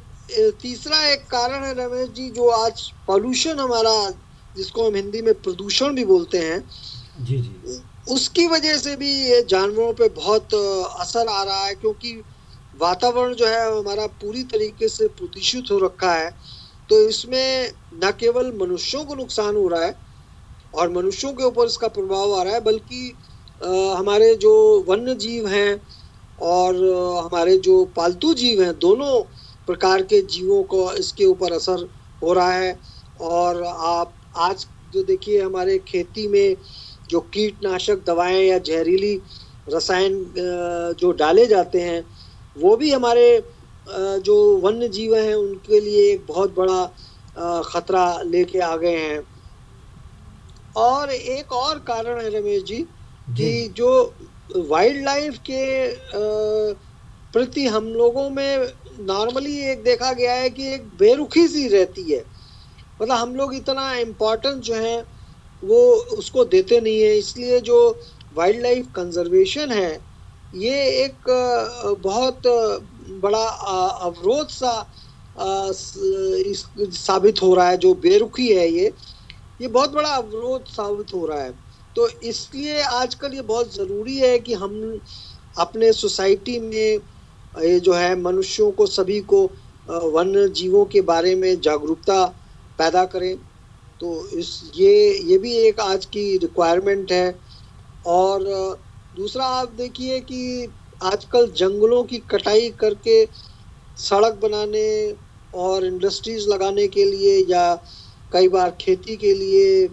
तीसरा एक कारण है रमेश जी, जो आज पॉल्यूशन हमारा, जिसको हम हिंदी में प्रदूषण भी बोलते हैं, जी जी। उसकी वजह से भी ये जानवरों पे बहुत असर आ रहा है क्योंकि वातावरण जो है हमारा पूरी तरीके से प्रदूषित हो रखा है। तो इसमें न केवल मनुष्यों को नुकसान हो रहा है और मनुष्यों के ऊपर इसका प्रभाव आ रहा है, बल्कि हमारे जो वन्य जीव हैं और हमारे जो पालतू जीव हैं, दोनों प्रकार के जीवों को इसके ऊपर असर हो रहा है। और आप आज जो देखिए हमारे खेती में जो कीटनाशक दवाएँ या जहरीली रसायन जो डाले जाते हैं वो भी हमारे जो वन्य जीव हैं उनके लिए एक बहुत बड़ा खतरा लेके आ गए हैं। और एक और कारण है रमेश जी कि जो वाइल्ड लाइफ के प्रति हम लोगों में नॉर्मली एक देखा गया है कि एक बेरुखी सी रहती है। मतलब हम लोग इतना इम्पोर्टेंस जो है वो उसको देते नहीं है। इसलिए जो वाइल्ड लाइफ कंजर्वेशन है, ये एक बहुत बड़ा अवरोध सा साबित हो रहा है। जो बेरुखी है ये ये बहुत बड़ा अवरोध साबित हो रहा है। तो इसलिए आजकल ये बहुत ज़रूरी है कि हम अपने सोसाइटी में, ये जो है, मनुष्यों को, सभी को वन्य जीवों के बारे में जागरूकता पैदा करें। तो इस, ये ये भी एक आज की रिक्वायरमेंट है। और, दूसरा आप देखिए कि आजकल जंगलों की कटाई करके सड़क बनाने और इंडस्ट्रीज़ लगाने के लिए या कई बार खेती के लिए,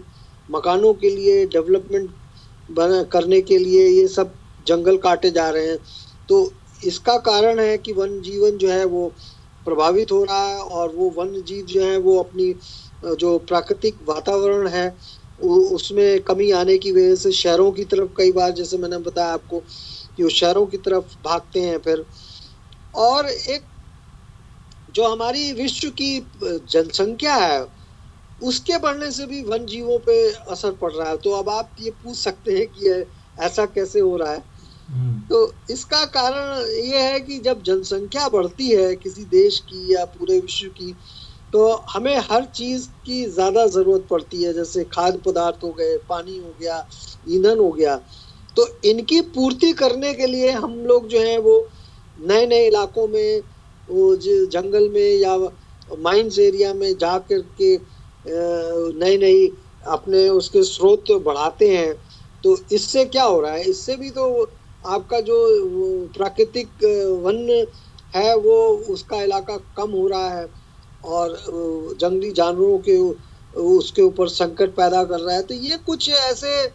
मकानों के लिए डेवलपमेंट करने के लिए ये सब जंगल काटे जा रहे हैं। तो इसका कारण है कि वन जीवन जो है वो प्रभावित हो रहा है और वो वन जीव जो है वो अपनी जो प्राकृतिक वातावरण है उसमें कमी आने की वजह से शहरों की तरफ़ कई बार जैसे मैंने बताया आपको कि वो शहरों की तरफ़ भागते हैं फिर। और एक जो हमारी विश्व की जनसंख्या है उसके बढ़ने से भी वन जीवों पे असर पड़ रहा है। तो अब आप ये पूछ सकते हैं कि ऐसा कैसे हो रहा है। हम्म। तो इसका कारण ये है कि जब जनसंख्या बढ़ती है किसी देश की या पूरे विश्व की तो हमें हर चीज़ की ज़्यादा ज़रूरत पड़ती है, जैसे खाद्य पदार्थ हो गए, पानी हो गया, ईंधन हो गया। तो इनकी पूर्ति करने के लिए हम लोग जो है वो नए नए इलाकों में, वो जंगल में या माइंस एरिया में जा कर के नई नई अपने उसके स्रोत बढ़ाते हैं तो इससे क्या हो रहा है? इससे भी तो आपका जो प्राकृतिक वन है वो उसका इलाका कम हो रहा है। और जंगली जानवरों के उसके ऊपर संकट पैदा कर रहा है। तो ये कुछ ऐसे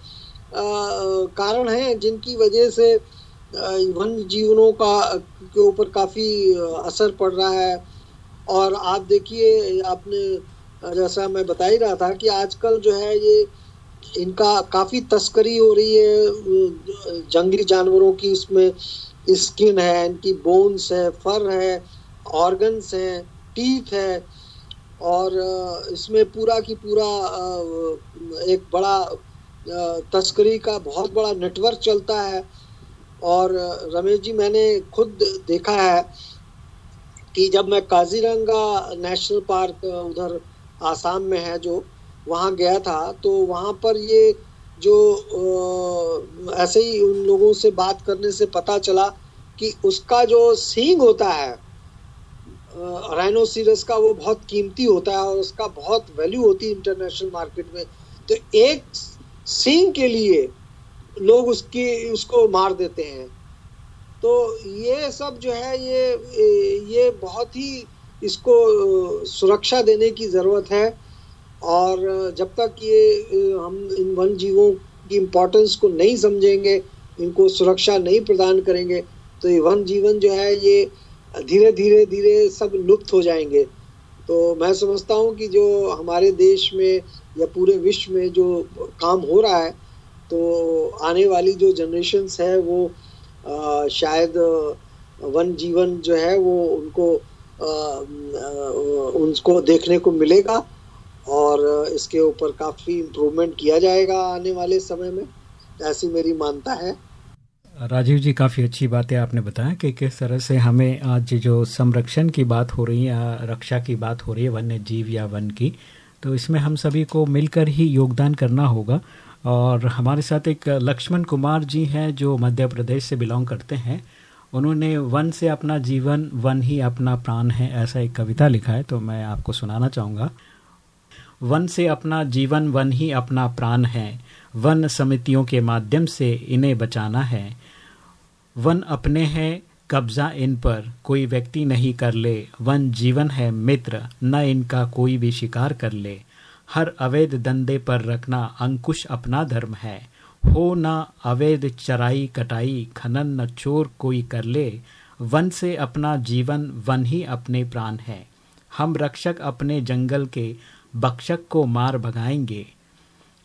कारण हैं जिनकी वजह से वन जीवनों का, के ऊपर काफ़ी असर पड़ रहा है। और आप देखिए, आपने जैसा मैं बता ही रहा था कि आजकल जो है ये, इनका काफ़ी तस्करी हो रही है जंगली जानवरों की। इसमें स्किन है, इनकी बोन्स है, फर है, ऑर्गन्स हैं। टीथ है और इसमें पूरा की पूरा एक बड़ा तस्करी का बहुत बड़ा नेटवर्क चलता है। और रमेश जी, मैंने खुद देखा है कि जब मैं काजीरंगा नेशनल पार्क उधर आसाम में है, जो वहाँ गया था तो वहाँ पर ये जो ऐसे ही उन लोगों से बात करने से पता चला कि उसका जो सींग होता है राइनोसिरस का वो बहुत कीमती होता है और उसका बहुत वैल्यू होती है इंटरनेशनल मार्केट में। तो एक सींग के लिए लोग उसकी, उसको मार देते हैं। तो ये सब जो है, ये ये बहुत ही इसको सुरक्षा देने की ज़रूरत है। और जब तक ये हम इन वन जीवों की इम्पोर्टेंस को नहीं समझेंगे, इनको सुरक्षा नहीं प्रदान करेंगे तो ये वन जीवन जो है, ये धीरे धीरे धीरे सब लुप्त हो जाएँगे। तो मैं समझता हूँ कि जो हमारे देश में या पूरे विश्व में जो काम हो रहा है तो आने वाली जो जनरेशन्स है वो आ, शायद वन जीवन जो है वो उनको आ, उनको देखने को मिलेगा और इसके ऊपर काफ़ी इम्प्रूवमेंट किया जाएगा आने वाले समय में ऐसी मेरी मानता है। राजीव जी, काफ़ी अच्छी बातें आपने बताया कि किस तरह से हमें आज जो संरक्षण की बात हो रही है रक्षा की बात हो रही है, वन्य जीव या वन की तो इसमें हम सभी को मिलकर ही योगदान करना होगा। और हमारे साथ एक लक्ष्मण कुमार जी हैं, जो मध्य प्रदेश से बिलोंग करते हैं। उन्होंने वन से अपना जीवन, वन ही अपना प्राण है, ऐसा एक कविता लिखा है तो मैं आपको सुनाना चाहूँगा। वन से अपना जीवन, वन ही अपना प्राण है। वन समितियों के माध्यम से इन्हें बचाना है। वन अपने हैं, कब्जा इन पर, कोई व्यक्ति नहीं कर ले। वन जीवन है, मित्र, न इनका कोई भी शिकार कर ले। हर अवैध धंधे पर रखना अंकुश अपना धर्म है। हो न अवैध चराई कटाई, खनन न चोर कोई कर ले। वन से अपना जीवन, वन ही अपने प्राण है। हम रक्षक अपने जंगल के बक्षक को मार भगाएँगे।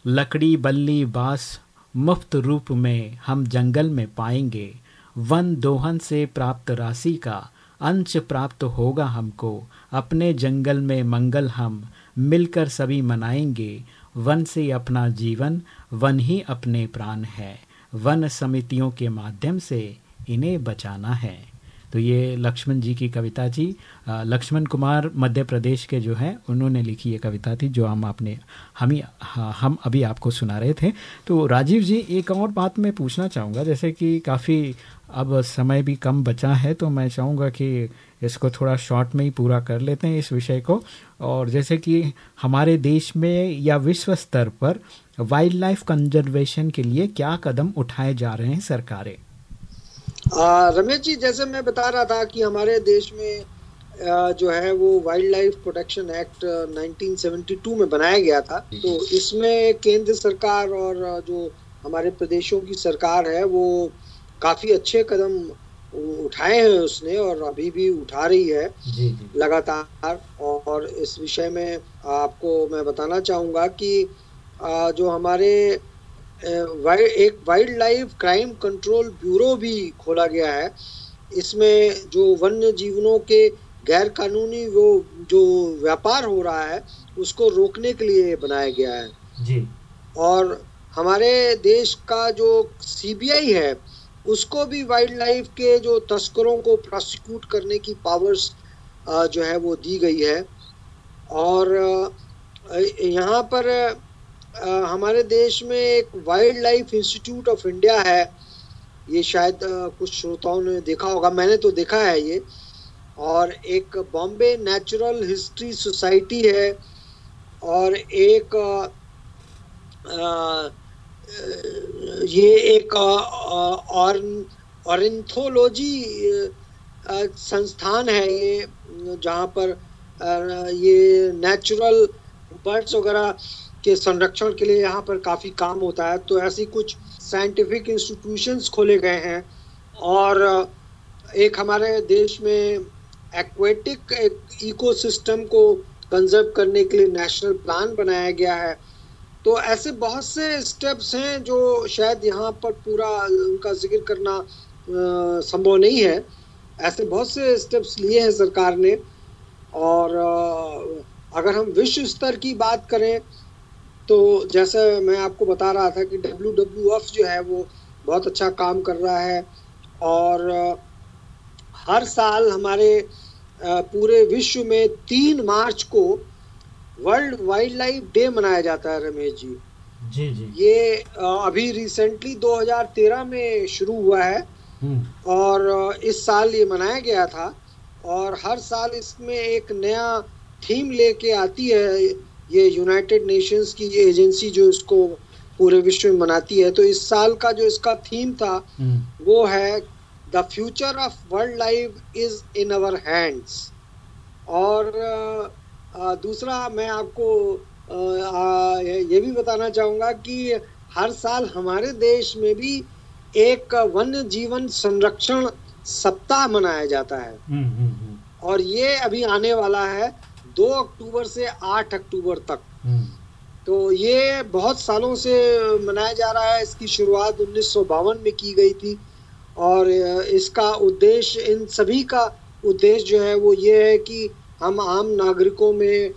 लकड़ी, बल्ली, बाँस मुफ़्त रूप में हम जंगल में पाएँगे। वन दोहन से प्राप्त राशि का अंश प्राप्त होगा हमको। अपने जंगल में मंगल हम मिलकर सभी मनाएँगे। वन से अपना जीवन, वन ही अपने प्राण है। वन समितियों के माध्यम से इन्हें बचाना है। तो ये लक्ष्मण जी की कविता जी लक्ष्मण कुमार मध्य प्रदेश के जो हैं, उन्होंने लिखी ये कविता थी जो हम आपने, हम ही, हम अभी आपको सुना रहे थे। तो राजीव जी, एक और बात मैं पूछना चाहूँगा, जैसे कि काफ़ी अब समय भी कम बचा है तो मैं चाहूँगा कि इसको थोड़ा शॉर्ट में ही पूरा कर लेते हैं इस विषय को। और जैसे कि हमारे देश में या विश्व स्तर पर वाइल्ड लाइफ कंजर्वेशन के लिए क्या कदम उठाए जा रहे हैं सरकारें? रमेश जी जैसे मैं बता रहा था कि हमारे देश में जो है वो वाइल्ड लाइफ प्रोटेक्शन एक्ट 1972 में बनाया गया था। तो इसमें केंद्र सरकार और जो हमारे प्रदेशों की सरकार है वो काफ़ी अच्छे कदम उठाए हैं उसने और अभी भी उठा रही है जी जी। लगातार। और इस विषय में आपको मैं बताना चाहूँगा कि जो हमारे एक wild life crime control bureau भी खोला गया है इसमें जो वन्य जीवनों के गैर कानूनी वो जो व्यापार हो रहा है उसको रोकने के लिए बनाया गया है। जी। और हमारे देश का जो सीबीआई है उसको भी वाइल्ड लाइफ के जो तस्करों को प्रोसिक्यूट करने की पावर्स जो है वो दी गई है। और यहाँ पर हमारे देश में एक wild life Institute of India है। ये शायद कुछ श्रोताओं ने देखा होगा। मैंने तो देखा है ये। और एक बॉम्बे नेचुरल हिस्ट्री सोसाइटी है। और एक आ, ये एक ऑरेंथोलॉजी संस्थान है ये, जहाँ पर ये नेचुरल बर्ड्स वगैरह के संरक्षण के लिए यहाँ पर काफ़ी काम होता है। तो ऐसी कुछ साइंटिफिक इंस्टीट्यूशंस खोले गए हैं और एक हमारे देश में एक्वेटिक इकोसिस्टम को कंजर्व करने के लिए नेशनल प्लान बनाया गया है। तो ऐसे बहुत से स्टेप्स हैं जो शायद यहाँ पर पूरा उनका ज़िक्र करना संभव नहीं है। ऐसे बहुत से स्टेप्स लिए हैं सरकार ने। और अगर हम विश्व स्तर की बात करें तो जैसे मैं आपको बता रहा था कि डब्ल्यू डब्ल्यू एफ़ जो है वो बहुत अच्छा काम कर रहा है। और हर साल हमारे पूरे विश्व में तीन मार्च को वर्ल्ड वाइल्ड लाइफ डे मनाया जाता है रमेश जी जी जी ये अभी रिसेंटली 2013 में शुरू हुआ है हम्म। और इस साल ये मनाया गया था और हर साल इसमें एक नया थीम लेके आती है ये यूनाइटेड नेशंस की एजेंसी जो इसको पूरे विश्व में मनाती है तो इस साल का जो इसका थीम था हम्म। वो है the future of world life is in our hands और दूसरा मैं आपको ये भी बताना चाहूँगा कि हर साल हमारे देश में भी एक वन्य जीवन संरक्षण सप्ताह मनाया जाता है। हम्म, हम्म, हम्म। और ये अभी आने वाला है दो अक्टूबर से आठ अक्टूबर तक। तो ये बहुत सालों से मनाया जा रहा है। इसकी शुरुआत उन्नीस सौ बावन में की गई थी। और इसका उद्देश्य इन सभी का उद्देश्य जो है वो ये है कि हम आम नागरिकों में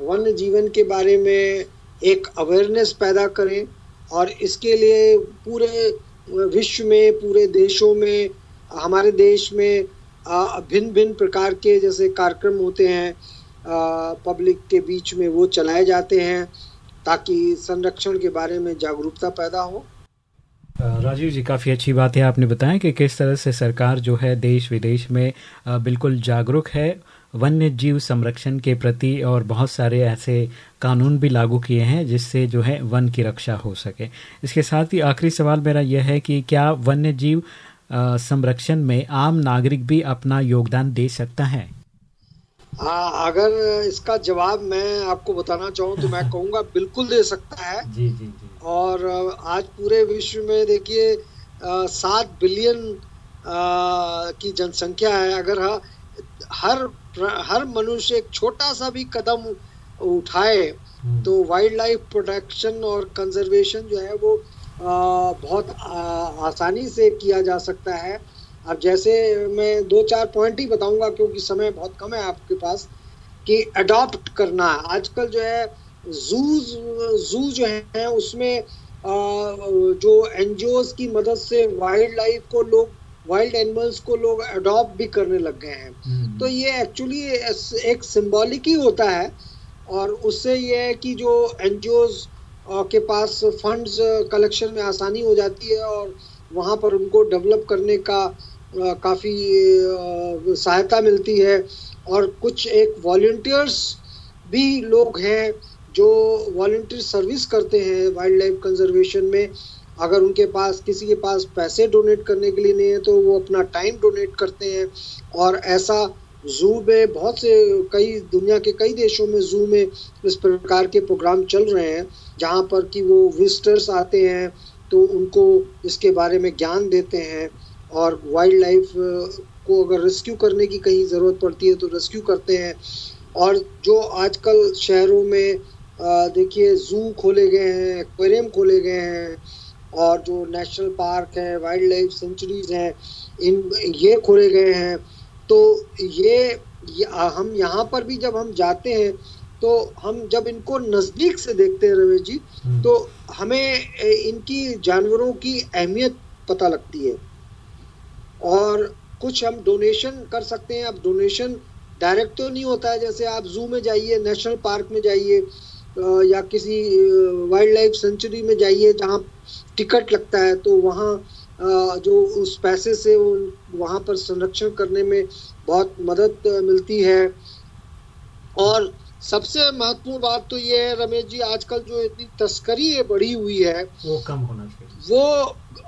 वन्य जीवन के बारे में एक अवेयरनेस पैदा करें और इसके लिए पूरे विश्व में, पूरे देशों में, हमारे देश में भिन्न भिन्न प्रकार के जैसे कार्यक्रम होते हैं पब्लिक के बीच में वो चलाए जाते हैं ताकि संरक्षण के बारे में जागरूकता पैदा हो। राजीव जी, काफ़ी अच्छी बात है, आपने बताया कि किस तरह से सरकार जो है देश विदेश में बिल्कुल जागरूक है वन्य जीव संरक्षण के प्रति और बहुत सारे ऐसे कानून भी लागू किए हैं जिससे जो है वन की रक्षा हो सके। इसके साथ ही आखिरी सवाल मेरा यह है कि क्या वन्य जीव संरक्षण में आम नागरिक भी अपना योगदान दे सकता है? आ, अगर इसका जवाब मैं आपको बताना चाहूँ तो मैं कहूँगा बिल्कुल दे सकता है। जी जी जी। और आज पूरे विश्व में देखिए सात बिलियन आ, की जनसंख्या है। अगर हर हर मनुष्य एक छोटा सा भी कदम उठाए हम्म। तो वाइल्ड लाइफ प्रोटेक्शन और कंजर्वेशन जो है वो आ, बहुत आ, आसानी से किया जा सकता है अब जैसे मैं दो चार पॉइंट ही बताऊँगा क्योंकि समय बहुत कम है आपके पास कि अडॉप्ट करना आजकल जो है जूज जू जो है उसमें आ, जो एनजीओ की मदद से वाइल्ड लाइफ को लोग वाइल्ड एनिमल्स को लोग अडॉप्ट भी करने लग गए हैं हम्म। तो ये एक्चुअली एक सिंबॉलिक ही होता है और उससे ये है कि जो एन के पास फंड्स कलेक्शन में आसानी हो जाती है और वहाँ पर उनको डेवलप करने का काफ़ी सहायता मिलती है और कुछ एक वॉल्टियर्स भी लोग हैं जो वॉल्टियर सर्विस करते हैं वाइल्ड लाइफ कंजर्वेशन में अगर उनके पास, किसी के पास पैसे डोनेट करने के लिए नहीं है तो वो अपना टाइम डोनेट करते हैं। और ऐसा जू में, बहुत से कई, दुनिया के कई देशों में जू में इस प्रकार के प्रोग्राम चल रहे हैं, जहाँ पर कि वो विजिटर्स आते हैं तो उनको इसके बारे में ज्ञान देते हैं। और वाइल्ड लाइफ को अगर रेस्क्यू करने की कहीं ज़रूरत पड़ती है तो रेस्क्यू करते हैं। और जो आजकल शहरों में देखिए जू खोले गए हैं एक्वेरियम खोले गए हैं और जो नेशनल पार्क है वाइल्ड लाइफ सेंचुरीज हैं इन ये खोले गए हैं। तो ये, ये हम यहाँ पर भी जब हम जाते हैं तो हम जब इनको नज़दीक से देखते हैं रमेश जी हम्म। तो हमें इनकी जानवरों की अहमियत पता लगती है। और कुछ हम डोनेशन कर सकते हैं। अब डोनेशन डायरेक्ट तो नहीं होता है जैसे आप जू में जाइए नेशनल पार्क में जाइए या किसी वाइल्ड लाइफ सेंचुरी में जाइए जहाँ टिकट लगता है तो वहाँ जो उस पैसे से वहाँ पर संरक्षण करने में बहुत मदद मिलती है और सबसे महत्वपूर्ण बात तो ये है रमेश जी आजकल जो इतनी तस्करी है बढ़ी हुई है वो कम होना चाहिए वो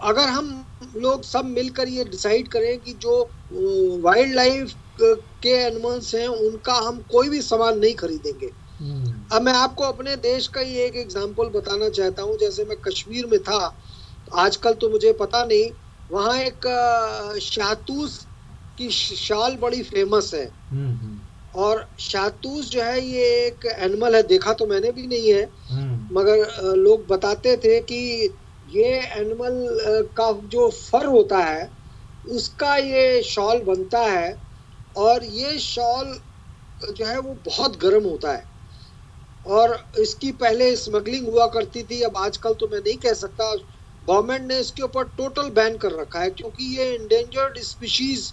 अगर हम लोग सब मिलकर ये डिसाइड करें कि जो वाइल्ड लाइफ के एनिमल्स हैं उनका हम कोई भी सामान नहीं खरीदेंगे। अब मैं आपको अपने देश का ही एक एग्ज़ाम्पल बताना चाहता हूँ। जैसे मैं कश्मीर में था आजकल तो मुझे पता नहीं वहाँ एक शातूस की शाल बड़ी फ़ेमस है। हम्म, हम्म। और शातूस जो है ये एक एनिमल है देखा तो मैंने भी नहीं है। मगर लोग बताते थे कि ये एनिमल का जो फर होता है उसका ये शॉल बनता है। और ये शॉल जो है वो बहुत गर्म होता है। और इसकी पहले स्मगलिंग हुआ करती थी। अब आजकल तो मैं नहीं कह सकता। गवर्नमेंट ने इसके ऊपर टोटल बैन कर रखा है, क्योंकि ये इंडेंजर्ड स्पीशीज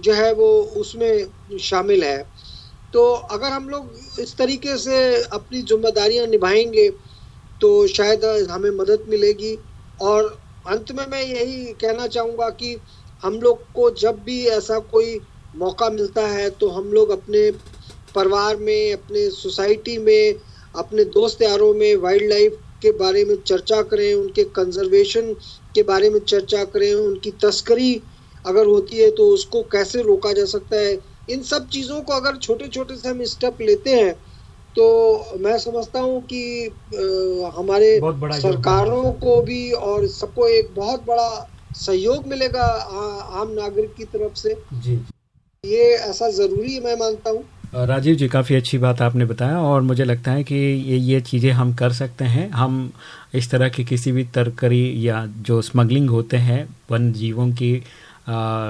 जो है वो उसमें शामिल है। तो अगर हम लोग इस तरीके से अपनी जिम्मेदारियाँ निभाएँगे तो शायद हमें मदद मिलेगी। और अंत में मैं यही कहना चाहूँगा कि हम लोग को जब भी ऐसा कोई मौका मिलता है तो हम लोग अपने परिवार में, अपने सोसाइटी में अपने दोस्त यारों में वाइल्ड लाइफ के बारे में चर्चा करें उनके कंजर्वेशन के बारे में चर्चा करें उनकी तस्करी अगर होती है तो उसको कैसे रोका जा सकता है? इन सब चीज़ों को अगर छोटे छोटे से हम स्टेप लेते हैं तो मैं समझता हूँ कि आ, हमारे सरकारों को भी और सबको एक बहुत बड़ा सहयोग मिलेगा आ, आम नागरिक की तरफ़ से। जी। ये ऐसा ज़रूरी है मैं मानता हूँ। राजीव जी, काफ़ी अच्छी बात आपने बताया और मुझे लगता है कि ये ये चीज़ें हम कर सकते हैं। हम इस तरह की किसी भी तरकरी या जो स्मगलिंग होते हैं वन जीवों की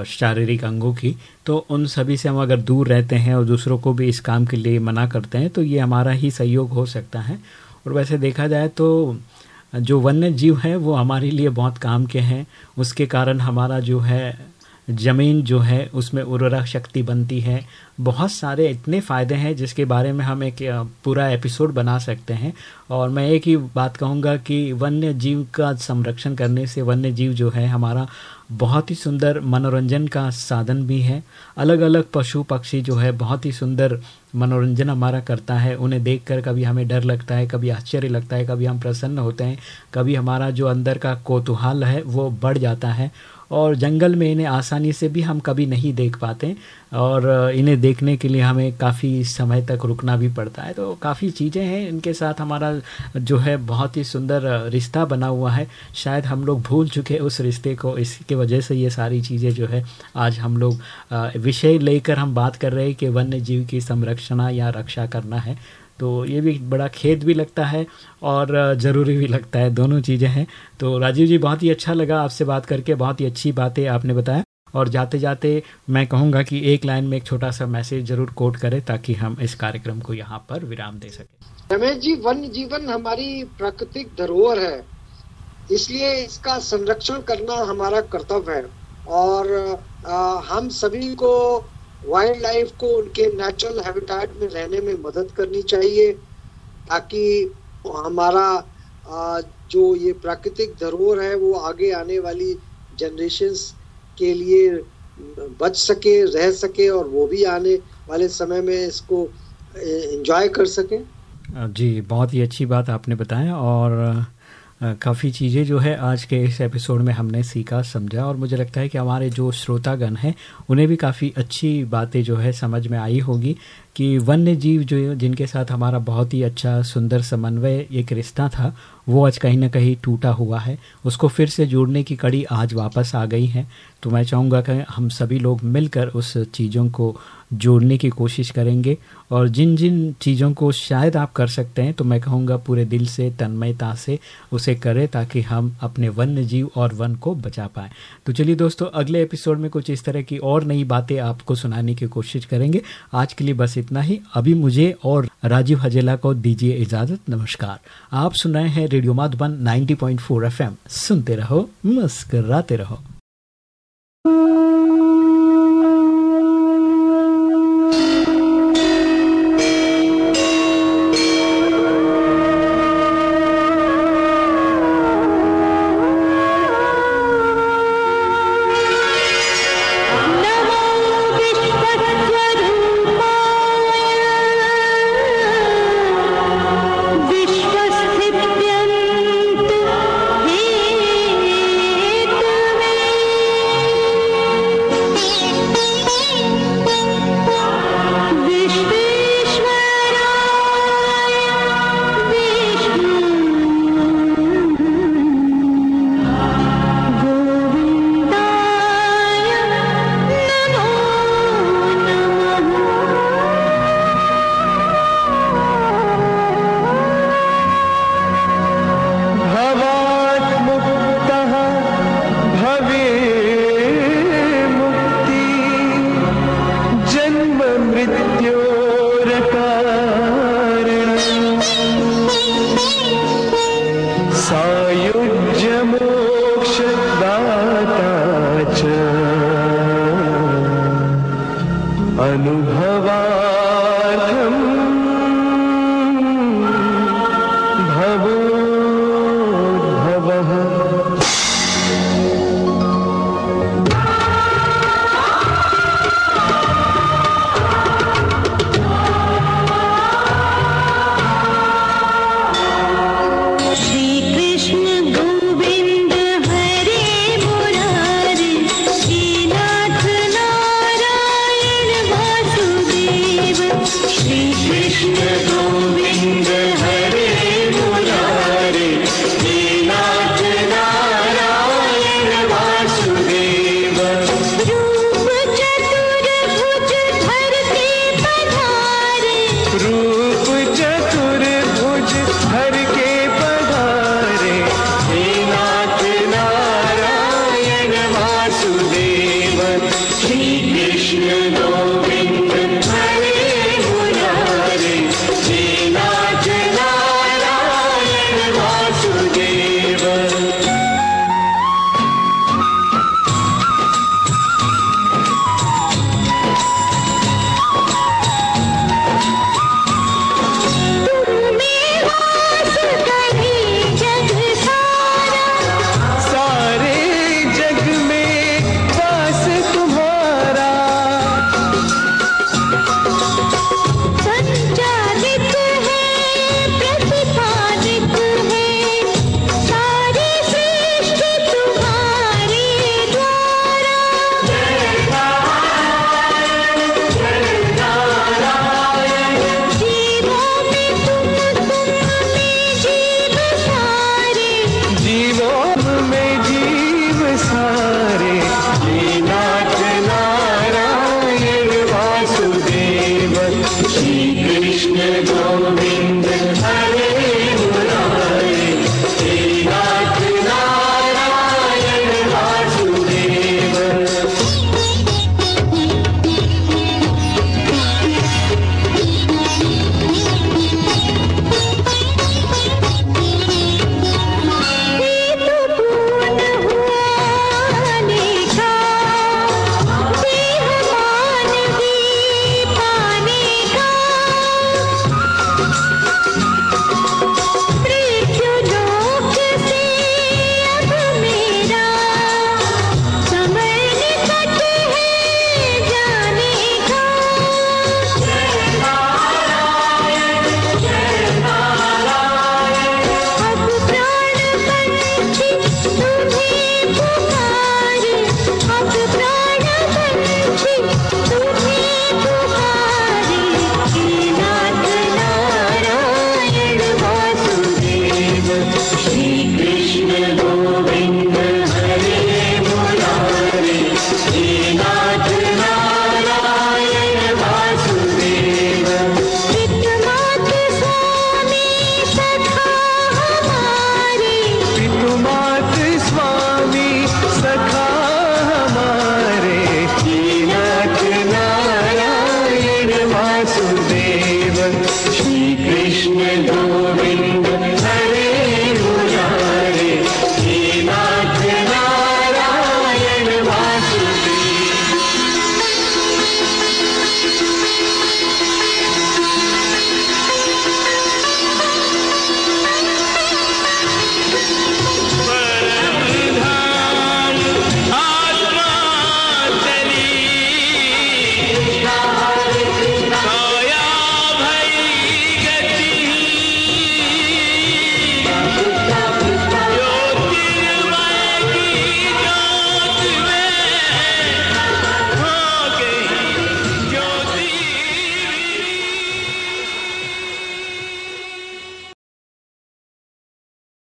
शारीरिक अंगों की तो उन सभी से हम अगर दूर रहते हैं और दूसरों को भी इस काम के लिए मना करते हैं तो ये हमारा ही सहयोग हो सकता है। और वैसे देखा जाए तो जो वन्य जीव है, वो हमारे लिए बहुत काम के हैं। उसके कारण हमारा जो है ज़मीन जो है, उसमें उर्वरक शक्ति बनती है। बहुत सारे इतने फ़ायदे हैं जिसके बारे में हम एक पूरा एपिसोड बना सकते हैं। और मैं एक ही बात कहूँगा कि वन्य जीव का संरक्षण करने से वन्य जीव जो है, हमारा बहुत ही सुंदर मनोरंजन का साधन भी है। अलग अलग पशु पक्षी जो है, बहुत ही सुंदर मनोरंजन हमारा करता है। उन्हें देखकर कभी हमें डर लगता है, कभी आश्चर्य लगता है, कभी हम प्रसन्न होते हैं, कभी हमारा जो अंदर का कोतूहल है, वो बढ़ जाता है। और जंगल में इन्हें आसानी से भी हम कभी नहीं देख पाते और इन्हें देखने के लिए हमें काफ़ी समय तक रुकना भी पड़ता है। तो काफ़ी चीज़ें हैं, इनके साथ हमारा जो है बहुत ही सुंदर रिश्ता बना हुआ है। शायद हम लोग भूल चुके उस रिश्ते को, इसके वजह से ये सारी चीज़ें जो है आज हम लोग विषय लेकर हम बात कर रहे हैं कि वन्य जीव की संरक्षणा या रक्षा करना है। तो ये भी बड़ा खेद भी लगता है और ज़रूरी भी लगता है। दोनों चीज़ें हैं। तो राजीव जी बहुत ही अच्छा लगा आपसे बात करके। बहुत ही अच्छी बातें आपने बताया। और जाते जाते मैं कहूँगा कि एक लाइन में एक छोटा सा मैसेज ज़रूर कोट करें ताकि हम इस कार्यक्रम को यहाँ पर विराम दे सकें। रमेश जी वन्य जीवन हमारी प्राकृतिक धरोहर है। इसलिए इसका संरक्षण करना हमारा कर्तव्य है। और आ, हम सभी को वाइल्ड लाइफ को उनके नेचुरल हैबिटेट में रहने में मदद करनी चाहिए, ताकि हमारा जो ये प्राकृतिक धरोहर है, वो आगे आने वाली जनरेशन्स के लिए बच सके, रह सके और वो भी आने वाले समय में इसको एंजॉय कर सके। जी, बहुत ही अच्छी बात आपने बताया और काफ़ी चीज़ें जो है आज के इस एपिसोड में हमने सीखा, समझा और मुझे लगता है कि हमारे जो श्रोतागण हैं, उन्हें भी काफ़ी अच्छी बातें जो है समझ में आई होगी कि वन्य जीव जो जिनके साथ हमारा बहुत ही अच्छा सुंदर समन्वय एक रिश्ता था वो आज कहीं ना कहीं टूटा हुआ है। उसको फिर से जोड़ने की कड़ी आज वापस आ गई है। तो मैं चाहूँगा कि हम सभी लोग मिलकर उस चीज़ों को जोड़ने की कोशिश करेंगे। और जिन जिन चीज़ों को शायद आप कर सकते हैं तो मैं कहूँगा पूरे दिल से, तन्मयता से उसे करें ताकि हम अपने वन्य जीव और वन को बचा पाए। तो चलिए दोस्तों, अगले एपिसोड में कुछ इस तरह की और नई बातें आपको सुनाने की कोशिश करेंगे। आज के लिए बस इतना ही। अभी मुझे और राजीव हजेला को दीजिए इजाज़त। नमस्कार। आप सुन रहे हैं रेडियो माधुबन 90.4 एफएम। सुनते रहो मुस्कराते रहो।